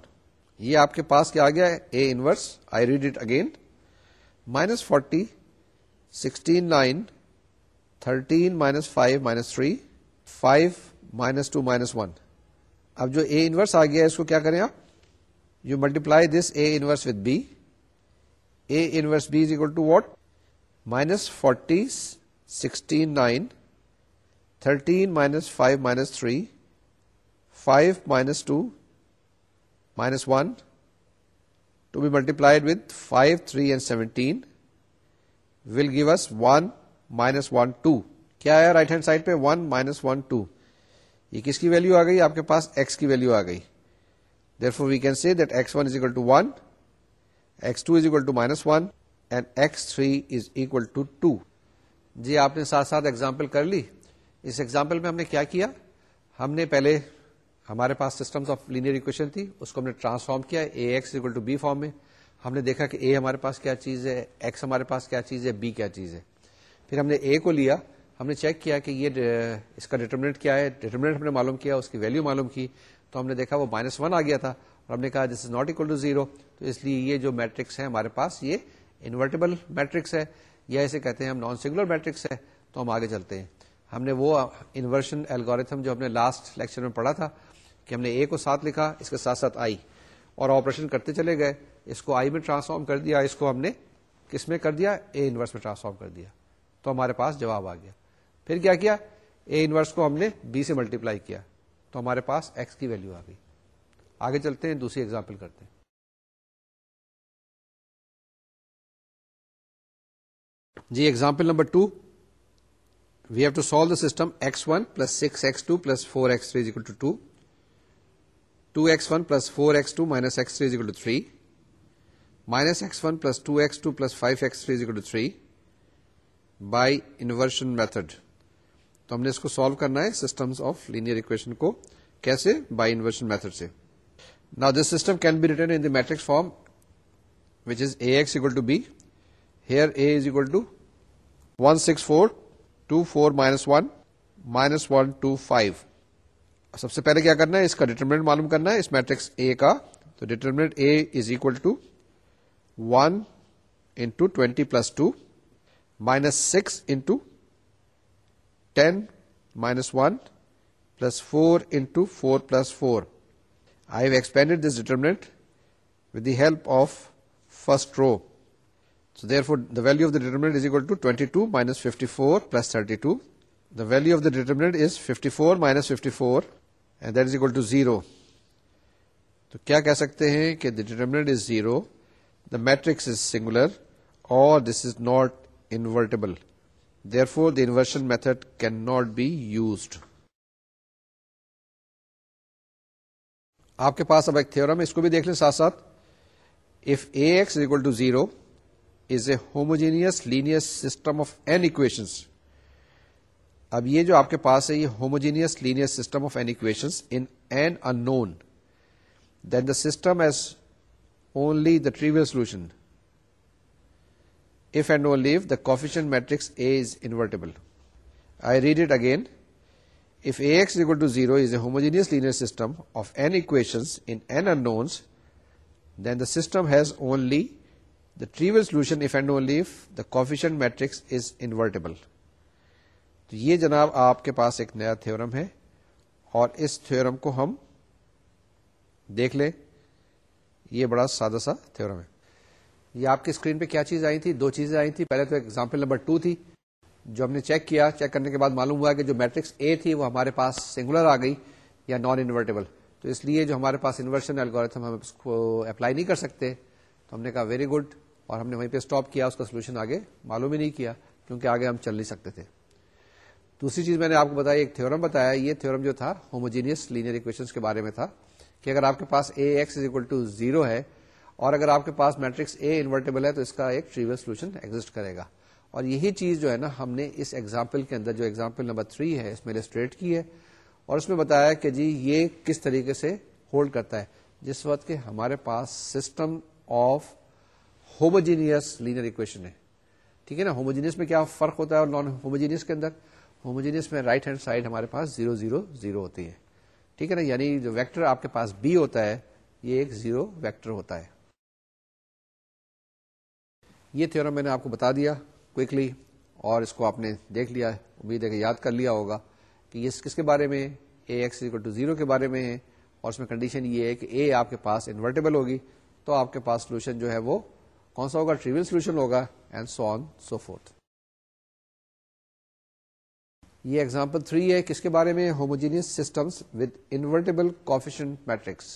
یہ آپ کے پاس کیا آ گیا ہے A inverse I read it again minus forty sixteen nine thirteen minus five minus three five minus two minus one اب جو اے انورس آ گیا ہے اس کو کیا کریں آپ you multiply this A inverse with B B A inverse is equal to what minus forty sixteen nine thirteen minus five minus three five minus two minus one to be multiplied with five three and کیا ہے right hand side پہ one minus one two یہ کس کی value آ گئی آپ کے پاس ایکس کی ویلو آ گئی Therefore, we can see that X one is to to one X two is minus to minus one and X three is جی آپ نے ساتھ ساتھ ایگزامپل کر لی اس ایگزامپل میں ہم نے کیا کیا ہم نے پہلے ہمارے پاس سسٹم آف لینئر اکویشن تھی اس کو ہم نے ٹرانسفارم کیا A X equal to B form میں ہم نے دیکھا کہ اے ہمارے پاس کیا چیز ہے ایکس ہمارے پاس کیا چیز ہے بی کیا چیز ہے پھر ہم نے اے کو لیا ہم نے چیک کیا کہ یہ اس کا ڈیٹرمنٹ کیا ہے ڈیٹرمنٹ ہم نے معلوم کیا اس کی ویلیو معلوم کی تو ہم نے دیکھا وہ مائنس ون آ گیا تھا اور ہم نے کہا this is not equal to zero تو اس لیے یہ جو میٹرکس ہے ہمارے پاس یہ انورٹیبل میٹرکس ہے یا اسے کہتے ہیں ہم نان سنگولر میٹرکس ہے تو ہم آگے چلتے ہیں ہم نے وہ انورشن الگوریتھم جو ہم نے لاسٹ لیکچر میں پڑھا تھا کہ ہم نے اے کو ساتھ لکھا اس کے ساتھ ساتھ آئی اور آپریشن کرتے چلے گئے اس کو آئی میں ٹرانسفارم کر دیا اس کو ہم نے کس میں کر دیا اے انورس میں ٹرانسفارم کر دیا تو ہمارے پاس جواب آ گیا پھر کیا کیا اے انورس کو ہم نے بی سے ملٹیپلائی کیا تو ہمارے پاس ایکس کی ویلو آ گئی آگے چلتے ہیں دوسری ایگزامپل کرتے ہیں جی example number two we have to solve the system X one plus six X two plus four X three to two plus four X two minus S three equal to three minus S one plus two S two plus five to three by inversion method تو ہم نے اس کو solve کرنا ہے system of linear equation کو کیسے by inversion method سے now this system can be written matrix form which is A to bear A is equal six four two four minus one minus one two five سب سے پہلے کیا کرنا ہے اس کا ڈیٹرمنٹ معلوم کرنا ہے اس میٹرکس اے کا تو determinant A is equal to one into twenty plus two minus six into ten minus one plus four into four plus four I have expanded this determinant with the help of first row so therefore the value of the determinant is equal to two twenty minus fifty four plus thirty two the value of determinant is fifty four minus fifty four and that is equal to zero تو کیا کہہ سکتے ہیں کہ the determinant is zero the matrix is singular اور this is not invertible therefore the inversion method can not be used آپ کے پاس اب ایک تھے اس کو بھی دیکھ لیں ساتھ ساتھ if A X equal to zero is a homogeneous linear system of N equations اب یہ جو آپ کے پاس ہے یہ homogeneous linear system of N equation then the system has only the trivial solution if and no leave the coefficient matrix A is invertible I read it again equal to 0 is a homogeneous linear system of n equations in n unknowns, then the system has only the trivial solution if and only if the coefficient matrix is invertible. تو یہ جناب آپ کے پاس ایک نیا theorem ہے اور اس تھیورم کو ہم دیکھ لیں یہ بڑا سادہ سا تھورم ہے یہ آپ کی اسکرین پہ کیا چیز آئی تھی دو چیزیں آئی تھی پہلے تو ایگزامپل نمبر ٹو تھی جو ہم نے چیک کیا چیک کرنے کے بعد معلوم ہوا کہ جو میٹرکس اے تھی وہ ہمارے پاس سنگولر آ گئی یا نان انورٹیبل تو اس لیے جو ہمارے پاس انورشن الگ ہم اس کو اپلائی نہیں کر سکتے تو ہم نے کہا ویری گڈ اور ہم نے وہیں پہ اسٹاپ کیا اس کا سولوشن آگے معلوم ہی نہیں کیا کیونکہ آگے ہم چل نہیں سکتے تھے دوسری چیز میں نے آپ کو بتایا ایک تھورم بتایا یہ تھورم جو تھا ہوموجینس اکویشن کے بارے میں تھا کہ اگر آپ کے پاس A X is equal to zero ہے اور اگر آپ کے پاس میٹرکس اے انورٹیبل ہے تو اس کا ایک ٹریول سولوشن ایگزٹ کرے گا اور یہی چیز جو ہے نا ہم نے اس ایگزامپل ایگزامپل کے اندر جو نمبر تھری ہے اس میں ریسٹریٹ کی ہے اور اس میں بتایا کہ جی یہ کس طریقے سے ہولڈ کرتا ہے جس وقت کے ہمارے پاس system of homogeneous linear equation ہے ٹھیک ہے نا ہوموجینئس میں کیا فرق ہوتا ہے اور نان ہوموجینئس کے اندر ہوموجینس میں رائٹ ہینڈ سائڈ ہمارے پاس زیرو زیرو زیرو ہوتی ہے ٹھیک ہے نا یعنی جو ویکٹر آپ کے پاس بی ہوتا ہے یہ ایک زیرو ویکٹر ہوتا ہے یہ تھیورم میں نے آپ کو بتا دیا کوکلی اور اس کو آپ نے دیکھ لیا امید ہے کہ یاد کر لیا ہوگا کہ یہ کس کے بارے میں A X arrow to zero کے بارے میں ہے اور اس میں کنڈیشن یہ ہے کہ اے آپ کے پاس انورٹیبل ہوگی تو آپ کے پاس سولوشن جو ہے وہ کون سا ہوگا ٹریول سولوشن ہوگا and so on so forth یہ ایگزامپل تھری ہے کس کے بارے میں homogeneous system with invertible coefficient matrix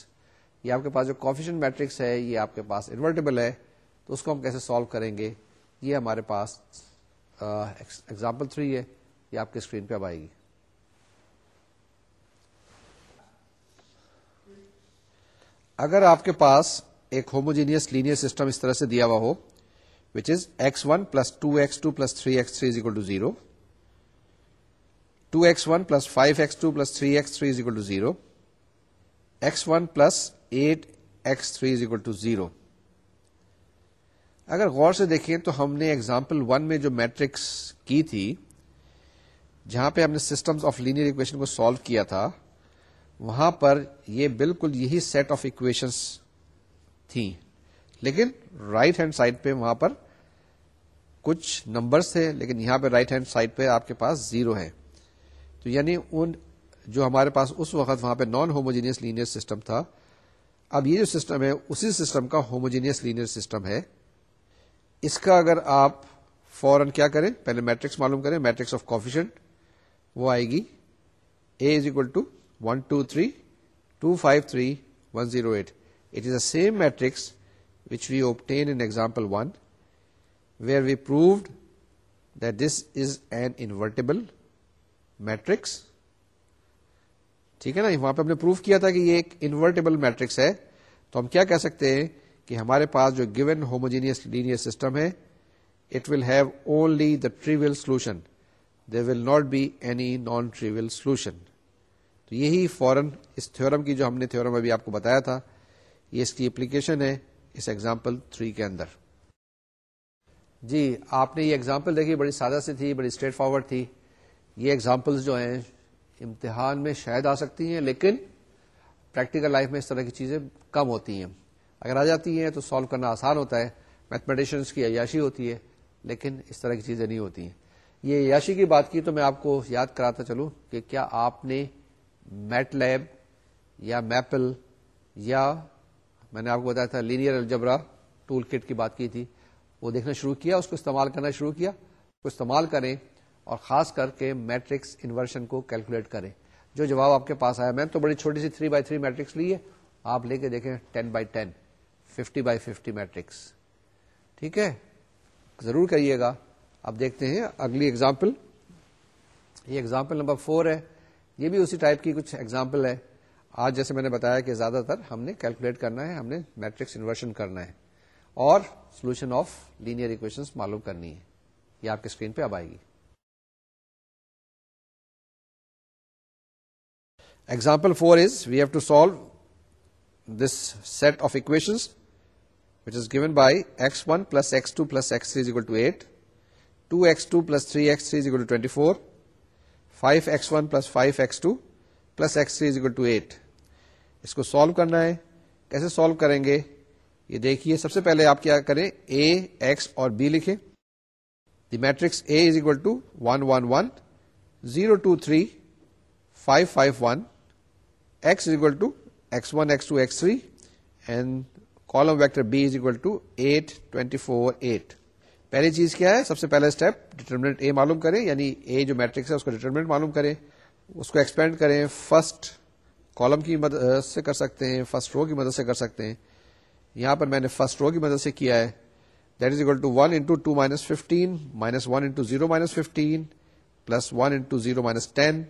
یہ آپ کے پاس جو کوفیشن میٹرکس ہے یہ آپ کے پاس انورٹیبل ہے تو اس کو ہم کیسے سالو کریں گے یہ ہمارے پاس ایگزامپل تھری ہے یہ آپ کی اسکرین پہ اب آئے گی اگر آپ کے پاس ایک ہوموجینس لینئر سسٹم اس طرح سے دیا ہوا ہو which is X one plus two X two plus three X three to zero two X one plus five X two plus three X three is equal to zero X one plus eight X three is equal to zero اگر غور سے دیکھیں تو ہم نے example one میں جو matrix کی تھی جہاں پہ ہم نے سسٹم آف لینئر اکویشن کو سالو کیا تھا وہاں پر یہ بالکل یہی سیٹ آف اکویشنس تھیں لیکن رائٹ ہینڈ سائڈ پہ وہاں پر کچھ نمبرس تھے لیکن یہاں پہ رائٹ ہینڈ سائڈ پہ آپ کے پاس زیرو ہے تو یعنی ان جو ہمارے پاس اس وقت وہاں پہ نان ہوموجینئس لینئر سسٹم تھا اب یہ جو سسٹم ہے اسی سسٹم کا ہوموجینئس لینئر سسٹم ہے اس کا اگر آپ فورن کیا کریں پہلے میٹرکس معلوم کریں میٹرکس آف کوفیشنٹ وہ آئے گی A is equal to one two three two five three one zero eight it is a same matrix which we obtain in example one where we proved that this is an invertible matrix ٹھیک ہے نا وہاں پہ ہم نے proof کیا تھا کہ یہ ایک انورٹیبل میٹرکس ہے تو ہم کیا کہہ سکتے ہیں کہ ہمارے پاس جو گیون ہوموجینس لینئر سسٹم ہے it will have only the trivial solution there will not be any non trivial solution تو یہی فورن اس تھیورم کی جو ہم نے تھورم ابھی آپ کو بتایا تھا یہ اس کی اپلیکیشن ہے اس ایگزامپل تھری کے اندر جی آپ نے یہ ایگزامپل دیکھی بڑی سادہ سی تھی بڑی اسٹریٹ فارورڈ تھی یہ ایگزامپلز جو ہیں امتحان میں شاید آ سکتی ہیں لیکن پریکٹیکل لائف میں اس طرح کی چیزیں کم ہوتی ہیں اگر آ جاتی ہیں تو سالو کرنا آسان ہوتا ہے میتھمیٹیشنس کی عیاشی ہوتی ہے لیکن اس طرح کی چیزیں نہیں ہوتی ہیں یہ عیاشی کی بات کی تو میں آپ کو یاد کراتا چلوں کہ کیا آپ نے میٹ لیب یا میپل یا میں نے آپ کو بتایا تھا لینئر الجبرا ٹول کٹ کی بات کی تھی وہ دیکھنا شروع کیا اس کو استعمال کرنا شروع کیا اس کو استعمال کریں اور خاص کر کے میٹرکس انورشن کو کیلکولیٹ کریں جو جواب آپ کے پاس آیا میں تو بڑی چھوٹی سی 3 بائی تھری میٹرکس لی ہے آپ لے کے دیکھیں 10 بائی 10 50 بائی 50 میٹرکس ٹھیک ہے ضرور کریے گا اب دیکھتے ہیں اگلی ایگزامپل یہ ایگزامپل نمبر 4 ہے یہ بھی اسی ٹائپ کی کچھ ایگزامپل ہے آج جیسے میں نے بتایا کہ زیادہ تر ہم نے کیلکولیٹ کرنا ہے ہم نے میٹرکس انورشن کرنا ہے اور سولوشن آف لینئر اکویشن معلوم کرنی ہے یہ آپ کے اسکرین پہ اب آئے گی example four is we've to solve this set of equation بائیس five S two plus two eight اس کو سالو کرنا ہے کیسے سالو کریں گے یہ دیکھیے سب سے پہلے آپ کیا کریں اور بی لکھیں دی matrix A is equal to one one one zero two three five five one X is equal to X one X two X three and column vector B is equal to eight twenty four eight پہلی چیز کیا ہے سب سے پہلے step determinant A معلوم کریں یعنی اے جو میٹرکس ہے اس کو ڈیٹرمنٹ معلوم کریں اس کو ایکسپینڈ کریں فرسٹ کالم کی مدد سے کر سکتے ہیں فرسٹ رو کی مدد سے کر سکتے ہیں یہاں پر میں نے فرسٹ رو کی مدد سے کیا ہے that is equal to one into two minus fifteen minus one into zero minus fifteen plus one into zero minus ten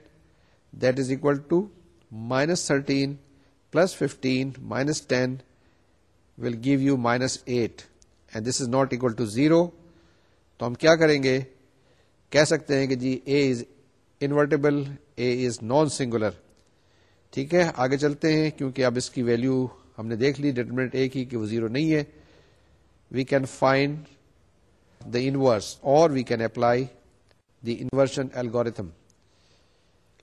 that is equal to minus thirteen plus fifteen minus ten will give you minus eight and this is not equal to zero تو ہم کیا کریں گے کہہ سکتے ہیں کہ جی A is invertible A is non singular ٹھیک ہے آگے چلتے ہیں کیونکہ اب اس کی ویلو ہم نے دیکھ لی ڈیٹرمنٹ اے کی کہ وہ زیرو نہیں ہے we can find the inverse اور we can apply the inversion algorithm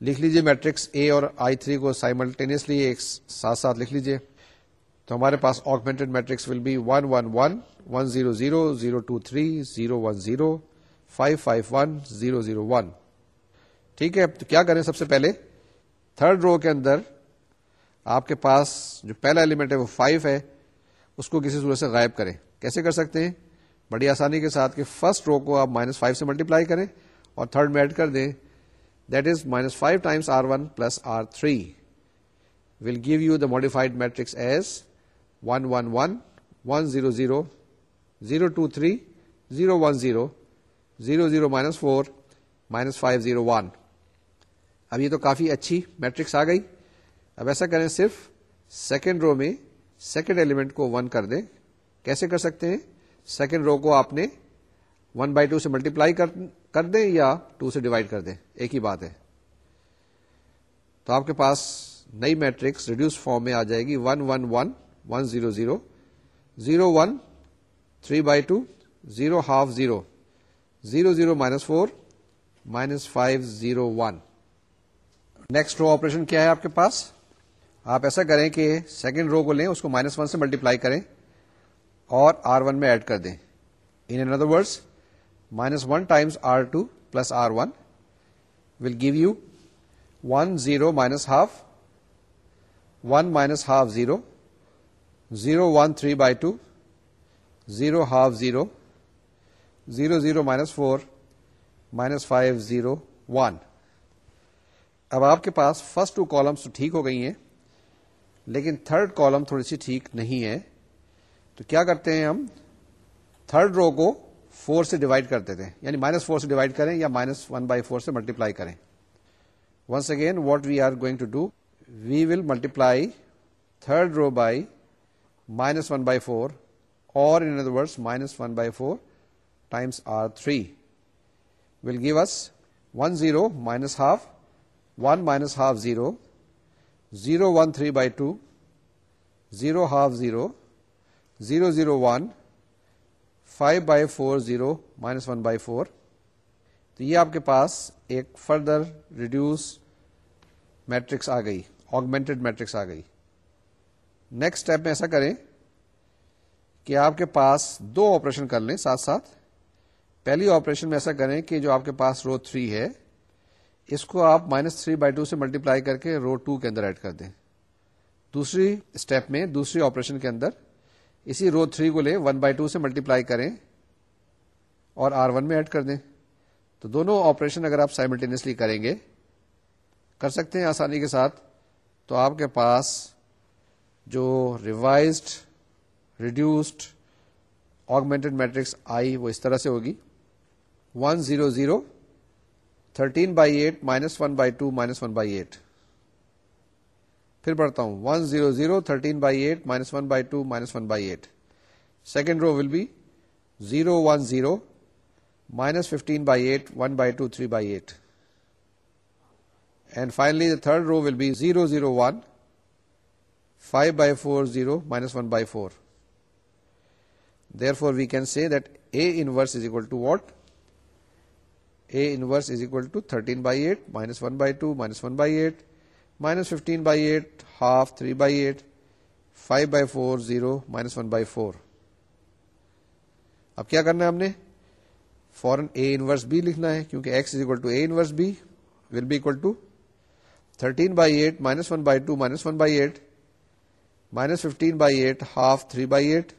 لکھ لیجیے میٹرکس اے اور آئی تھری کو سائملٹینیسلی ایک ساتھ ساتھ لکھ لیجیے تو ہمارے پاس augmented matrix will be one one one one zero zero zero two three zero one zero five five one zero zero one ٹھیک ہے تو کیا کریں سب سے پہلے تھرڈ رو کے اندر آپ کے پاس جو پہلا ایلیمنٹ ہے وہ فائیو ہے اس کو کسی صورت سے غائب کریں کیسے کر سکتے ہیں بڑی آسانی کے ساتھ کہ فرسٹ رو کو آپ مائنس فائیو سے ملٹیپلائی کریں اور تھرڈ میں ایڈ کر دیں that is minus five time R one plus R three will give you the modified matrix as one one one one zero zero zero two three zero one zero zero zero minus four minus five zero one اب یہ تو کافی اچھی matrix آ گئی اب ایسا کریں صرف سیکنڈ رو میں سیکنڈ ایلیمنٹ کو ون کر دیں کیسے کر سکتے ہیں سیکنڈ رو کو آپ نے بائی ٹو سے ملٹی پلائی کر دیں یا ٹو سے ڈیوائڈ کر دیں ایک ہی بات ہے تو آپ کے پاس نئی میٹرکس ریڈیوس فارم میں آ جائے گی one one one one zero zero zero one three by two zero half zero zero zero minus four minus five zero one next row operation کیا ہے آپ کے پاس آپ ایسا کریں کہ سیکنڈ رو کو لیں اس کو مائنس ون سے ملٹیپلائی کریں اور آر ون میں ایڈ کر دیں in other words minus one times R two plus R one will give you one zero minus half one minus half zero zero one three by two zero half zero zero zero minus four minus five zero one اب آپ کے پاس first two columns تو ٹھیک ہو گئی ہیں لیکن تھرڈ کالم تھوڑی سی ٹھیک نہیں ہے تو کیا کرتے ہیں ہم تھرڈ رو کو فور سے ڈیوائڈ کرتے تھے یعنی مائنس فور سے ڈیوائڈ کریں یا مائنس ون بائی فور سے ملٹیپلائی کریں once again what we are going to do we will multiply third row by minus one by four اور in other word minus one by four times R three will give us one zero minus half one minus half zero zero one three by two zero half zero zero zero one five by four zero minus one by four تو یہ آپ کے پاس ایک further reduce matrix آ گئی augmented matrix آ گئی نیکسٹ اسٹیپ میں ایسا کریں کہ آپ کے پاس دو آپریشن کر لیں ساتھ ساتھ پہلی آپریشن میں ایسا کریں کہ جو آپ کے پاس رو تھری ہے اس کو آپ مائنس تھری بائی ٹو سے ملٹی کر کے رو ٹو کے اندر ایڈ کر دیں دوسری اسٹیپ میں دوسری آپریشن کے اندر اسی رو تھری کو لیں ون بائی ٹو سے ملٹیپلائی کریں اور آر ون میں ایڈ کر دیں تو دونوں آپریشن اگر آپ سائملٹینیسلی کریں گے کر سکتے ہیں آسانی کے ساتھ تو آپ کے پاس جو ریوائزڈ ریڈیوسڈ آگمنٹڈ میٹرکس آئی وہ اس طرح سے ہوگی one zero zero thirteen by eight minus one by two minus one by eight پھر پڑھتا ہوں one zero zero thirteen by eight minus one by two minus one by eight second row will be zero one zero minus fifteen by eight one by two three by eight and finally the third row will be zero zero one five by four zero minus one by four therefore we can see that A inverse is equal to what A inverse is equal to thirteen by eight minus one by two minus one by eight minus fifteen by eight half three by eight five by four zero minus one by four اب کیا کرنا ہے ہم نے فورن اے inverse be لکھنا ہے کیونکہ X is equal to A inverse B will be equal to thirteen by eight minus one by two minus one by eight minus fifteen by eight half three by eight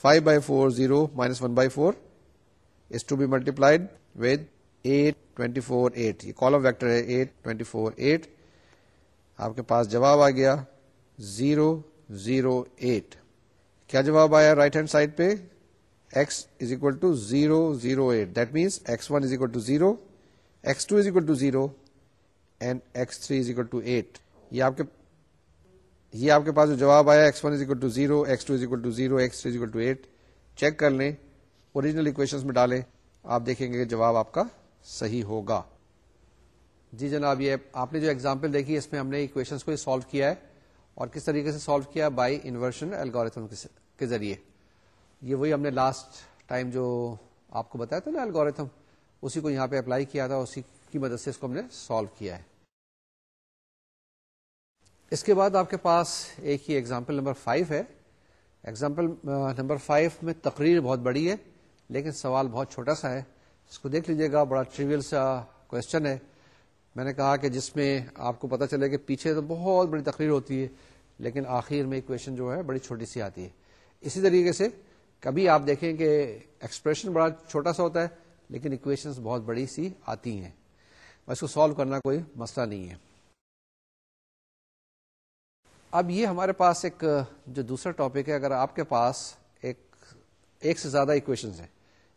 five by four zero minus one by four is to be multiplied with eight twenty four eight یہ column vector ہے eight twenty four eight آپ کے پاس جواب آ گیا zero zero eight کیا جواب آیا رائٹ ہینڈ سائڈ پہ X is equal to zero zero eight that means X one is equal to zero X two is equal to zero and X three is equal to eight یہ آپ کے یہ آپ کے پاس جواب آیا X one is equal to zero X two is equal to zero X three is equal to eight check کر لیں اوریجنل میں ڈالیں آپ دیکھیں گے کہ جواب آپ کا صحیح ہوگا جی جناب یہ آپ نے جو ایگزامپل دیکھی اس میں ہم نے اکویشن کو سالو کیا ہے اور کس طریقے سے سالو کیا بائی انورشن الگوریتھم کے ذریعے یہ وہی ہم نے لاسٹ ٹائم جو آپ کو بتایا تھا نا الگوریتھم اسی کو یہاں پہ اپلائی کیا تھا اسی کی مدد سے اس کو ہم نے سالو کیا ہے اس کے بعد آپ کے پاس ایک ہی ایگزامپل نمبر فائیو ہے ایگزامپل نمبر فائیو میں تقریر بہت بڑی ہے لیکن سوال بہت چھوٹا سا ہے اس کو دیکھ لیجیے گا بڑا ٹریول سا کوشچن ہے میں نے کہا کہ جس میں آپ کو پتا چلے کہ پیچھے تو بہت بڑی تقریر ہوتی ہے لیکن آخر میں اکویشن جو ہے بڑی چھوٹی سی آتی ہے اسی طریقے سے کبھی آپ دیکھیں کہ ایکسپریشن بڑا چھوٹا سا ہوتا ہے لیکن اکویشن بہت بڑی سی آتی ہیں اس کو سالو کرنا کوئی مسئلہ نہیں ہے اب یہ ہمارے پاس ایک جو دوسرا ٹاپک ہے اگر آپ کے پاس ایک ایک سے زیادہ اکویشنز ہیں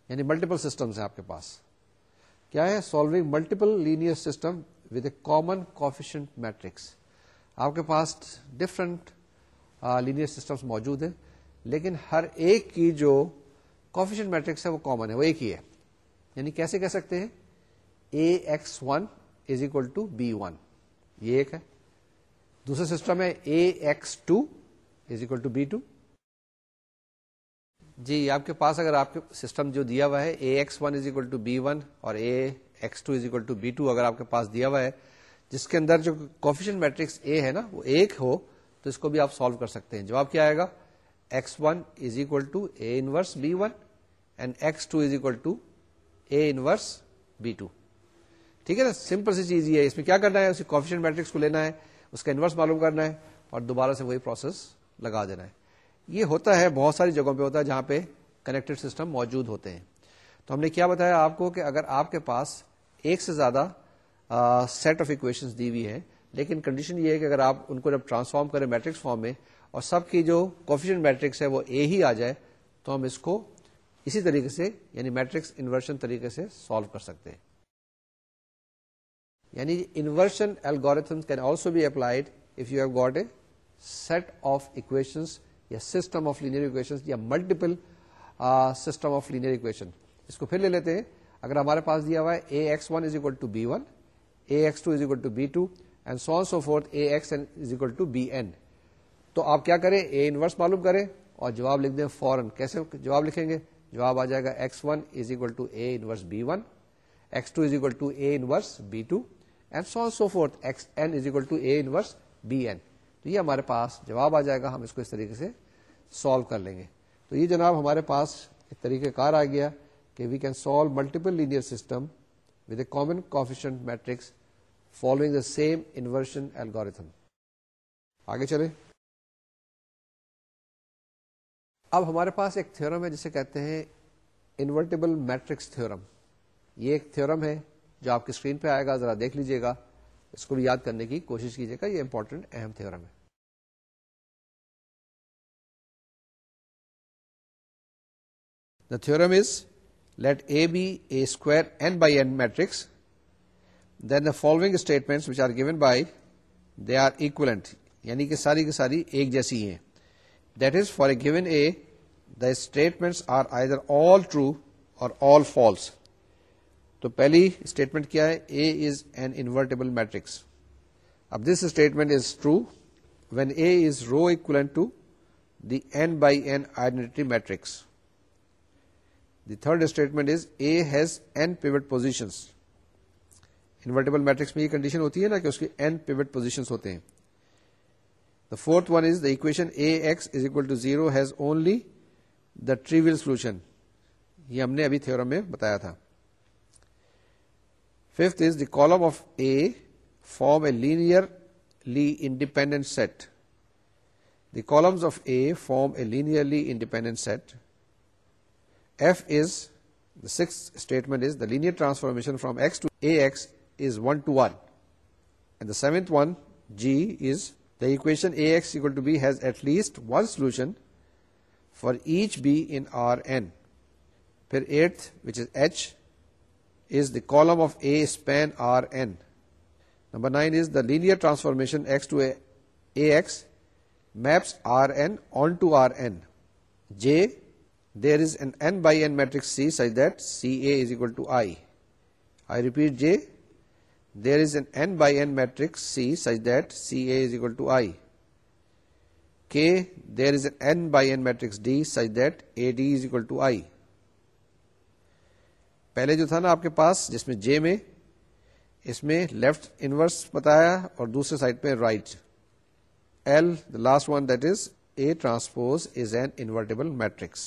یعنی ملٹیپل سسٹمز ہیں آپ کے پاس کیا ہے solve multiple linear system with a common coefficient matrix آپ کے پاس ڈفرنٹ لینئر سسٹم موجود ہیں لیکن ہر ایک کی جو کوفیشنٹ میٹرکس ہے وہ کامن ہے وہ ایک ہی ہے یعنی کیسے کہہ سکتے ہیں A X one is equal to B one یہ ایک ہے دوسرا سسٹم ہے A X two is equal to B two جی آپ کے پاس اگر آپ کے سسٹم جو دیا ہوا ہے A A X X one one is is equal equal to to two two B B اور اگر آپ کے پاس دیا ہوا ہے جس کے اندر جو کوفیشن میٹرکس اے ہے نا وہ ایک ہو تو اس کو بھی آپ سالو کر سکتے ہیں جواب کیا آئے گا X one is equal to A inverse B one and X two is equal to A inverse B two ٹھیک ہے نا سمپل سی چیز یہ ہے اس میں کیا کرنا ہے اسی کوفیشن میٹرکس کو لینا ہے اس کا انورس معلوم کرنا ہے اور دوبارہ سے وہی پروسیس لگا دینا ہے یہ ہوتا ہے بہت ساری جگہوں پہ ہوتا ہے جہاں پہ کنیکٹڈ سسٹم موجود ہوتے ہیں تو ہم نے کیا بتایا آپ کو کہ اگر آپ کے پاس ایک سے زیادہ سیٹ آف اکویشن دی ہوئی ہے لیکن کنڈیشن یہ ہے کہ اگر آپ ان کو جب ٹرانسفارم کریں میٹرکس فارم میں اور سب کی جو کوفیشن میٹرکس ہے وہ اے ہی آ جائے تو ہم اس کو اسی طریقے سے یعنی میٹرکس انورشن طریقے سے سالو کر سکتے ہیں یعنی انورشن الگ can also be if you have got a set of equation یا سسٹم آف لینئر اکویشن یا multiple system of linear equation اس کو پھر لے لیتے ہیں اگر ہمارے پاس دیا ہوا ہے A X one is equal to B one A X two is equal to B two and so so forth A X N is equal to B N تو آپ کیا کریں اے انورس معلوم کریں اور جواب لکھ دیں فورن کیسے جواب لکھیں گے جواب آ جائے گا X one is equal to A inverse B one X two is equal to A inverse B two and so so forth X N is equal to A inverse B N تو یہ ہمارے پاس جواب آ جائے گا ہم اس کو اس طریقے سے سالو کر لیں گے تو یہ جناب ہمارے پاس ایک طریقہ کار آ گیا کہ we can solve multiple linear system with a common coefficient matrix following the same inversion algorithm آگے چلے اب ہمارے پاس ایک تھورم ہے جسے کہتے ہیں انورٹیبل میٹرکس تھورم یہ ایک تھورم ہے جو آپ کی اسکرین پہ آئے گا ذرا دیکھ لیجئے گا اس کو بھی یاد کرنے کی کوشش کیجیے گا یہ امپورٹنٹ اہم تھیورم ہے theorem is let A be square N by N matrix then the following statements by they are equivalent یعنی کہ ساری کی ساری ایک جیسی ہے then a the statements are either all true اور پہلی اسٹیٹمنٹ کیا ہے A is an invertible matrix اب this statement is true when A is row equivalent to then by N matrix the third statement is A has N pivot positions invertible matrix میں یہ condition ہوتی ہے نا کہ اس کے N pivot positions ہوتے ہیں the fourth one is the equation A X is equal to zero has only the trivial solution یہ ہم نے ابھی تھورم میں بتایا تھا fifth is the column of A form a linearly independent set the columns of A form a linearly independent set six statement formation from to one equation for each B was each is the column of A span R ایمبر nine is the لیئر transformation R ایو R E there is N matrix C such that C A is equal to I I repeat J there is N matrix C such that C A is equal there is a by N matrix D such equal to I پہلے جو تھا نا آپ کے پاس جس میں جے میں اس میں لیفٹ انورس بتایا اور دوسرے سائڈ پہ right L the last one that is A transpose is an invertible matrix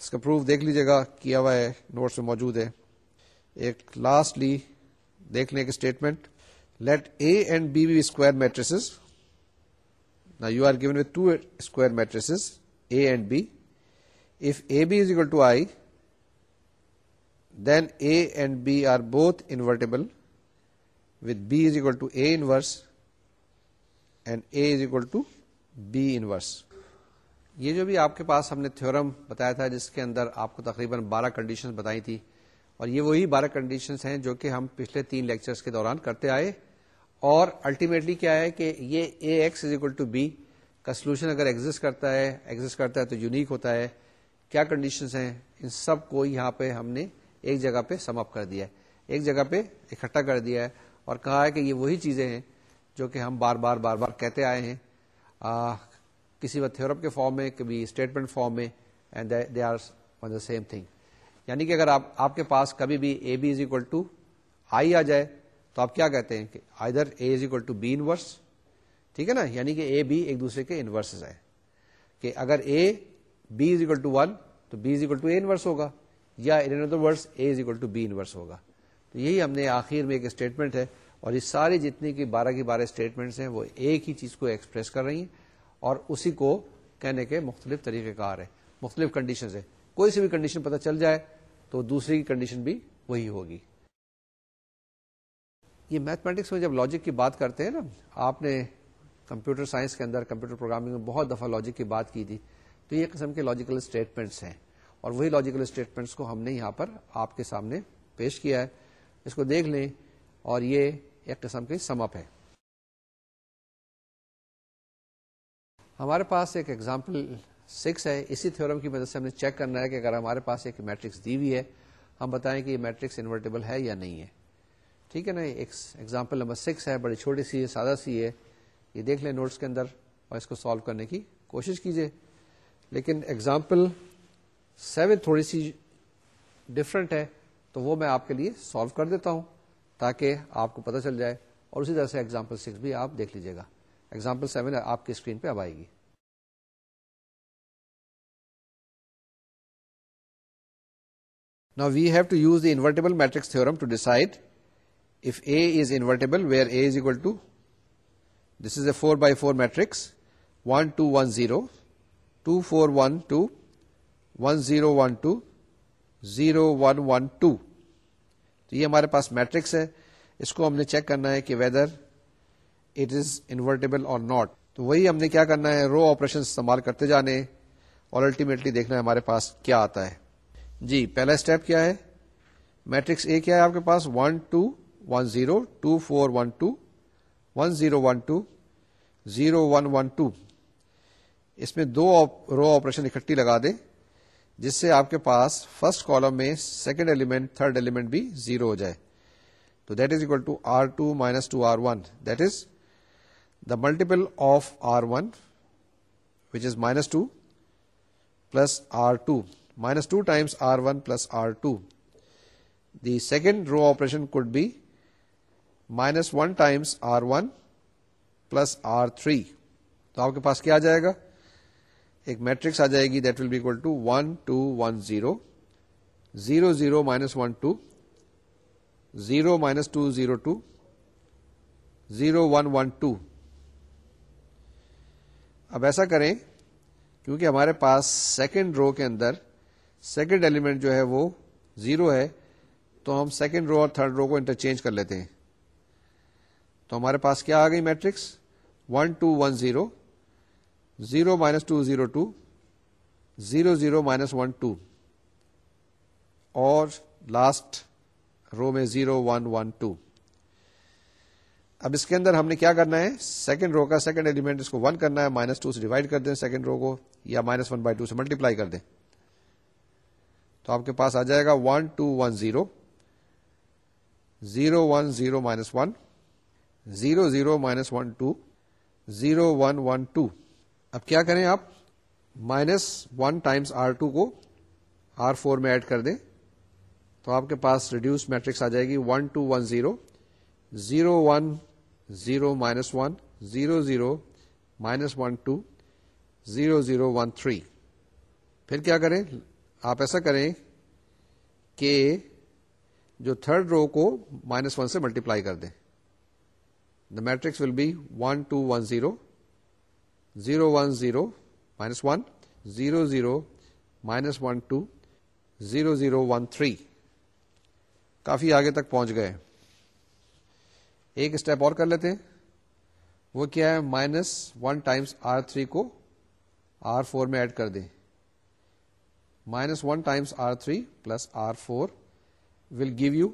اس کا پروف دیکھ لیجیے گا کیا ہوا ہے نوٹس میں موجود ہے ایک لاسٹلی دیکھ لیں ایک statement let A and B square matrices نا you are given with two square matrices A and B if A B is equal to I then A and B are both invertible with B is equal to A and A is equal to B inverse یہ جو بھی آپ کے پاس ہم نے theorem بتایا تھا جس کے اندر آپ کو تقریباً بارہ کنڈیشن بتائی تھی اور یہ وہی بارہ کنڈیشنز ہیں جو کہ ہم پچھلے تین لیکچرز کے دوران کرتے آئے اور الٹیمیٹلی کیا ہے کہ یہ A x is equal to B کا سولوشن اگر ایگزٹ کرتا ہے ایگزٹ کرتا ہے تو یونیک ہوتا ہے کیا کنڈیشنز ہیں ان سب کو یہاں پہ ہم نے ایک جگہ پہ سم اپ کر دیا ہے ایک جگہ پہ اکٹھا کر دیا ہے اور کہا ہے کہ یہ وہی چیزیں ہیں جو کہ ہم بار بار بار بار کہتے آئے ہیں کسی وقت تھورپ کے فارم میں کبھی اسٹیٹمنٹ فارم میں and they are the same thing یعنی کہ اگر آپ آپ کے پاس کبھی بھی A B is equal to I آ جائے تو آپ کیا کہتے ہیں کہ either A to B inverse ٹھیک ہے نا یعنی کہ اے بی ایک دوسرے کے انورسز ہے کہ اگر A B is equal to one تو B is equal to A inverse ہوگا یا A is equal to B inverse ہوگا تو یہی ہم نے آخر میں ایک اسٹیٹمنٹ ہے اور یہ ساری جتنی کی بارہ کی بارہ اسٹیٹمنٹس ہیں وہ ایک ہی چیز کو ایکسپریس کر رہی ہیں اور اسی کو کہنے کے مختلف طریقہ کار ہے مختلف کنڈیشن ہے کوئی سی بھی کنڈیشن پتہ چل جائے تو دوسری کی کنڈیشن بھی وہی ہوگی یہ میتھمیٹکس میں جب لاجک کی بات کرتے ہیں نا آپ نے کمپیوٹر سائنس کے اندر کمپیوٹر پروگرامنگ میں بہت دفعہ لاجک کی بات کی تھی تو یہ قسم کے لاجیکل اسٹیٹمنٹس ہیں اور وہی لاجیکل اسٹیٹمنٹس کو ہم نے یہاں پر آپ کے سامنے پیش کیا ہے اس کو دیکھ لیں اور یہ ایک قسم کے سم اپ ہے ہمارے پاس ایک ایگزامپل سکس ہے اسی تھیورم کی مدد سے ہم نے چیک کرنا ہے کہ اگر ہمارے پاس ایک میٹرکس دی ہوئی ہے ہم بتائیں کہ یہ میٹرکس انورٹیبل ہے یا نہیں ہے ٹھیک ہے نا ایک ایگزامپل نمبر سکس ہے بڑی چھوٹی سی ہے سادہ سی ہے یہ دیکھ لیں نوٹس کے اندر اور اس کو سالو کرنے کی کوشش کیجیے لیکن ایگزامپل سیون تھوڑی سی ڈفرینٹ ہے تو وہ میں آپ کے لیے سالو کر دیتا ہوں تاکہ آپ کو پتہ چل جائے اور اسی طرح سے ایگزامپل سکس بھی آپ دیکھ لیجیے گا ایگزامپل سیون آپ کی اسکرین پہ اب آئے گی نا we have to use invertible matrix theorem to decide if A is invertible where A is equal to this is a four by four matrix one two one zero two four one two one zero one two zero one one two یہ ہمارے پاس matrix ہے اس کو ہم نے check کرنا ہے کہ whether it is invertible or not تو وہی ہم نے کیا کرنا ہے رو آپریشن استعمال کرتے جانے اور الٹیمیٹلی دیکھنا ہے ہمارے پاس کیا آتا ہے جی پہلا اسٹیپ کیا ہے میٹرکس اے کیا ہے one two one zero two four one two one zero one two zero one one two اس میں دو رو آپریشن اکٹھی لگا دیں جس سے آپ کے پاس فرسٹ کالم میں سیکنڈ ایلیمنٹ تھرڈ ایلیمنٹ بھی زیرو ہو جائے تو that is equal to R two minus two R one that is multiple of R one which is minus two plus R two minus two times R one plus R two the second row operation 1 B minus one times R one plus R three تو آپ کے پاس کیا آ جائے گا ایک matrix آ جائے گی that will be equal to one two one zero zero zero minus one two zero minus two zero two zero one one two اب ایسا کریں کیونکہ ہمارے پاس سیکنڈ رو کے اندر سیکنڈ ایلیمنٹ جو ہے وہ زیرو ہے تو ہم سیکنڈ رو اور تھرڈ رو کو انٹرچینج کر لیتے ہیں تو ہمارے پاس کیا آ گئی matrix one two one zero zero minus two zero two zero zero minus one two اور لاسٹ رو میں زیرو ون ون ٹو اب اس کے اندر ہم نے کیا کرنا ہے سیکنڈ رو کا سیکنڈ ایلیمنٹ اس کو ون کرنا ہے مائنس ٹو سے ڈیوائڈ کر دیں سیکنڈ رو کو یا مائنس ون بائی ٹو سے ملٹیپلائی کر دیں تو آپ کے پاس آ جائے گا one two one zero zero one zero minus one zero zero minus one two zero one one two اب کیا کریں آپ minus one times R two کو آر فور میں ایڈ کر دیں تو آپ کے پاس ریڈیوس میٹرکس آ جائے گی one two one zero zero one zero minus one zero zero minus one two zero zero one three پھر کیا کریں آپ ایسا کریں کہ جو تھرڈ رو کو مائنس ون سے ملٹیپلائی کر دیں the matrix will be one two one zero zero one zero minus one zero zero minus one two zero zero one three کافی آگے تک پہنچ گئے ایک اسٹیپ اور کر لیتے ہیں وہ کیا ہے minus one times R three کو آر فور میں ایڈ کر دیں minus one times R three plus R four will give you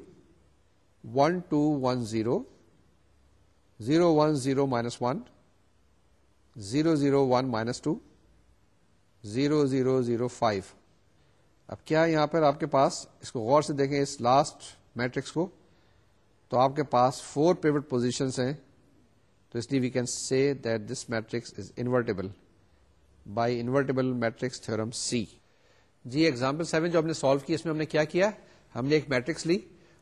one two one zero zero one zero minus one zero zero one minus two zero zero zero five اب کیا یہاں پر آپ کے پاس اس کو غور سے دیکھیں اس لاسٹ میٹرکس کو تو آپ کے پاس فور پیوٹ پوزیشنس ہیں تو اس لیے we can see that this matrix matrix is invertible invertible by theorem G example seven جو ہم نے سالو کی اس میں ہم نے کیا کیا ہم نے ایک میٹرکس لی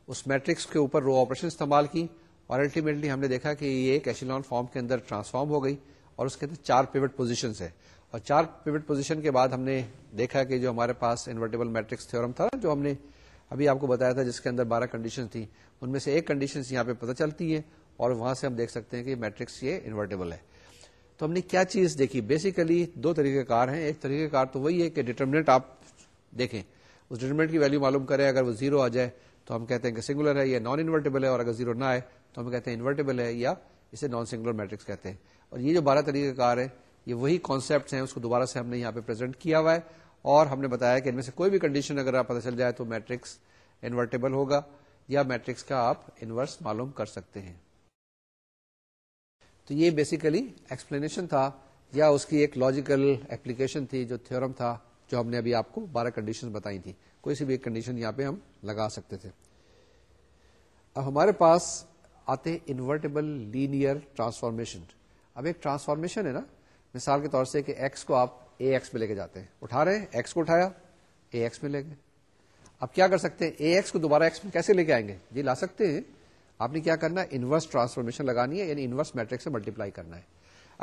اس میٹرکس کے اوپر رو آپریشن استعمال کی اور الٹیمیٹلی ہم نے دیکھا کہ یہ ایک ایشیلون فارم کے اندر ٹرانسفارم ہو گئی اور اس کے اندر چار پیوٹ پوزیشن ہے اور چار پیوٹ پوزیشن کے بعد ہم نے دیکھا کہ جو ہمارے پاس انورٹیبل میٹرکس تھا جو ہم نے ابھی آپ کو بتایا تھا جس کے اندر بارہ کنڈیشن تھی ان میں سے ایک کنڈیشن یہاں پہ پتہ چلتی ہے اور وہاں سے ہم دیکھ سکتے ہیں کہ میٹرکس یہ انورٹیبل ہے تو ہم نے کیا چیز دیکھی بیسیکلی دو طریقے کار ہیں ایک طریقے کار تو وہی ہے کہ ڈیٹرمنٹ آپ دیکھیں اس ڈٹرمنٹ کی ویلو معلوم کریں اگر وہ زیرو آ جائے تو ہم کہتے ہیں کہ سنگولر ہے یا نان انورٹیبل ہے اور اگر زیرو نہ آئے تو ہم کہتے ہیں انورٹیبل ہے یا اسے نان سنگولر میٹرکس کہتے ہیں اور یہ جو بارہ طریقے کار ہے یہ وہی کانسیپٹ ہیں اس کو دوبارہ سے ہم نے یہاں پہ پرزینٹ کیا ہوا ہے اور ہم نے بتایا کہ ان میں سے کوئی بھی کنڈیشن اگر آپ پتا چل جائے تو میٹرکس انورٹیبل ہوگا یا میٹرکس کا آپ انورس معلوم کر سکتے ہیں تو یہ بیسیکلی ایکسپلینیشن تھا یا اس کی ایک لاجیکل اپلیکیشن تھی جو تھورم تھا جو ہم نے ابھی آپ کو بارہ کنڈیشن بتائی تھی کوئی سی بھی ایک کنڈیشن یہاں پہ ہم لگا سکتے تھے اب ہمارے پاس آتے انورٹیبل لینئر ٹرانسفارمیشن اب ایک ٹرانسفارمیشن ہے نا مثال کے طور سے کہ ایکس کو آپ اے ایکس میں لے کے جاتے ہیں اٹھا رہے ہیں ایکس کو اٹھایا اے ایکس میں لے گئے اب کیا کر سکتے ہیں اے ایکس کو دوبارہ ایکس میں کیسے لے کے آئیں گے جی لا سکتے ہیں آپ نے کیا کرنا ہے انورس ٹرانسفارمیشن لگانی ہے یعنی انورس میٹرک سے ملٹیپلائی کرنا ہے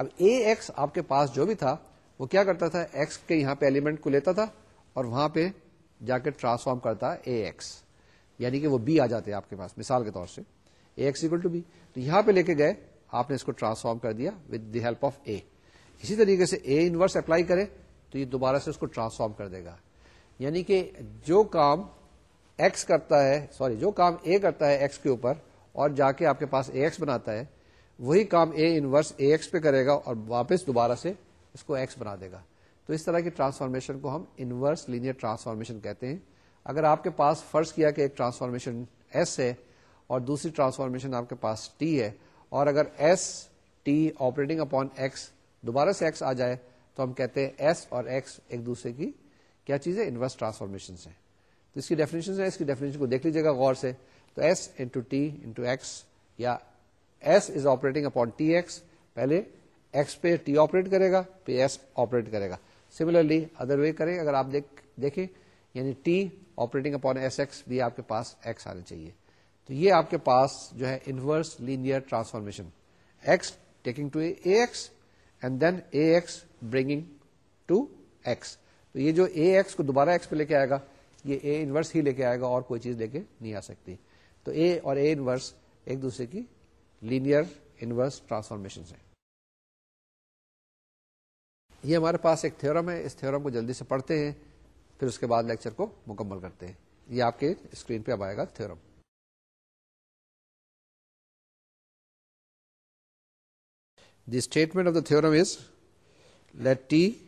اب اے ایکس آپ کے پاس جو بھی تھا وہ کیا کرتا تھا ایکس کے یہاں پہ ایلیمنٹ کو لیتا تھا اور وہاں پہ جا کے ٹرانسفارم کرتا اے ایکس یعنی کہ وہ بی آ جاتے ہیں آپ کے پاس مثال کے طور سے A X equal to B تو یہاں پہ لے کے گئے آپ نے اس کو ٹرانسفارم کر دیا with the help of A اسی طریقے سے اے انورس اپلائی کرے تو یہ دوبارہ سے اس کو ٹرانسفارم کر دے گا یعنی کہ جو کام ایکس کرتا ہے سوری جو کام اے کرتا ہے ایکس کے اوپر اور جا کے آپ کے پاس اے ایکس بناتا ہے وہی کام اے انورس اے ایکس پہ کرے گا اور واپس دوبارہ سے اس کو ایکس بنا دے گا تو اس طرح کی ٹرانسفارمیشن کو ہم انورس لینئر ٹرانسفارمیشن کہتے ہیں اگر آپ کے پاس فرض کیا کہ ایک ٹرانسفارمیشن ایس ہے اور دوسری ٹرانسفارمیشن آپ کے پاس ٹی ہے اور اگر S T operating upon X دوبارہ سے ایکس آ جائے تو ہم کہتے ہیں ایس اور ایکس ایک دوسرے کی کیا چیز ہے انورس ٹرانسفارمیشن اس کی ڈیفینیشن ہے اس کی ڈیفینیشن کو دیکھ لیجیے گا غور سے تو S into T into X یا S is operating upon T X پہلے ایکس پہ ٹی آپریٹ کرے گا پہ ایس آپریٹ کرے گا سملرلی ادر وے کریں اگر آپ دیکھیں یعنی T operating upon S X بھی آپ کے پاس ایکس آنا چاہیے تو یہ آپ کے پاس جو ہے inverse linear transformation X taking to A X and then A X bringing to X تو یہ جو اے ایکس کو دوبارہ ایکس پہ لے کے آئے گا یہ اے انورس ہی لے کے آئے گا اور کوئی چیز لے کے نہیں آ سکتی تو اے اور اے انورس ایک دوسرے کی لینئر انورس ٹرانسفارمیشن ہے یہ ہمارے پاس ایک تھورم ہے اس تھورم کو جلدی سے پڑھتے ہیں پھر اس کے بعد لیکچر کو مکمل کرتے ہیں یہ آپ کے اسکرین پہ اب آئے گا theorem The statement of the theorem is, let T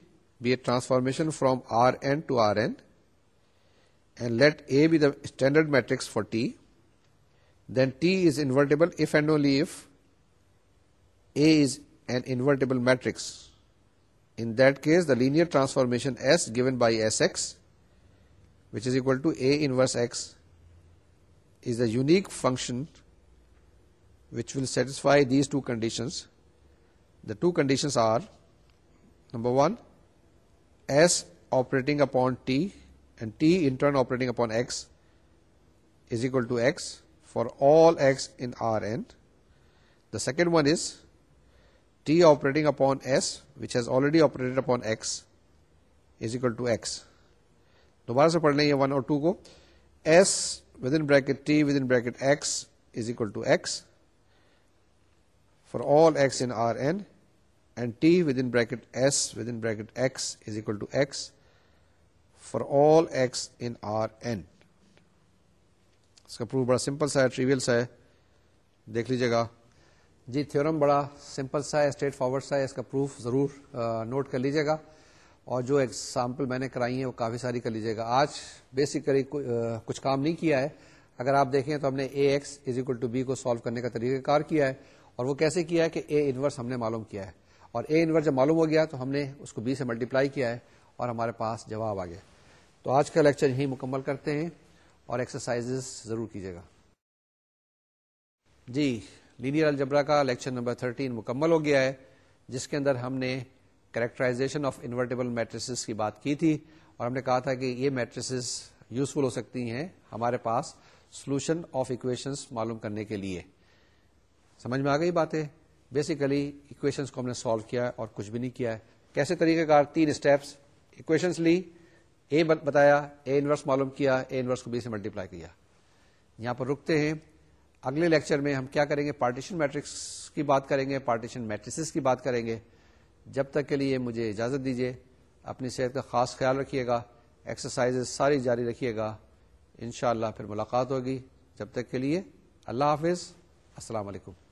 be a transformation from Rn to Rn, and let A be the standard matrix for T. Then T is invertible if and only if A is an invertible matrix. In that case, the linear transformation S given by Sx, which is equal to A inverse x, is a unique function which will satisfy these two conditions. The two condition are number one S operating upon T and T in turn operating upon X is equal to X for all X in R N the second one is T operating upon S which has already operated upon X is equal to X دوبارہ سے پڑھ لیں یہ one اور two کو S within bracket T within bracket X is equal to X for all X in R N bracket S within bracket X is equal to X for all X in R N اس کا proof بڑا simple سا ہے trivial سا ہے دیکھ لیجیے گا جی تھیورم بڑا سمپل سا ہے اسٹریٹ فارورڈ سا ہے اس کا پروف ضرور نوٹ کر لیجیے گا اور جو ایگزامپل میں نے کرائی ہیں وہ کافی ساری کر لیجیے گا آج بیسیکلی کچھ کام نہیں کیا ہے اگر آپ دیکھیں تو ہم نے A X is equal to B کو سالو کرنے کا طریقہ کار کیا ہے اور وہ کیسے کیا ہے کہ اے انورس ہم نے معلوم کیا ہے اور اے انور جب معلوم ہو گیا تو ہم نے اس کو بی سے ملٹیپلائی کیا ہے اور ہمارے پاس جواب آ گیا تو آج کا لیکچر یہی مکمل کرتے ہیں اور ایکسرسائز ضرور کیجیے گا جی لینئر الجبرا کا لیکچر نمبر تھرٹین مکمل ہو گیا ہے جس کے اندر ہم نے کریکٹرائزیشن آف انورٹیبل میٹریسز کی بات کی تھی اور ہم نے کہا تھا کہ یہ میٹریسز یوزفل ہو سکتی ہیں ہمارے پاس سولوشن آف اکویشن معلوم کرنے کے لیے سمجھ میں آ گئی باتیں بیسیکلی اکویشنس کو ہم نے سالو کیا اور کچھ بھی نہیں کیا ہے کیسے طریقہ کار تین اسٹیپس اکویشنس لی اے بتایا اے انورس معلوم کیا اے انورس کو بی سے ملٹیپلائی کیا یہاں پر رکتے ہیں اگلے لیکچر میں ہم کیا کریں گے پارٹیشن میٹرکس کی بات کریں گے پارٹیشن میٹرسز کی بات کریں گے جب تک کے لیے مجھے اجازت دیجیے اپنی صحت کا خاص خیال رکھیے گا ایکسرسائز ساری جاری رکھیے گا انشاءاللہ پھر ملاقات ہوگی جب تک کے لیے اللہ حافظ السلام علیکم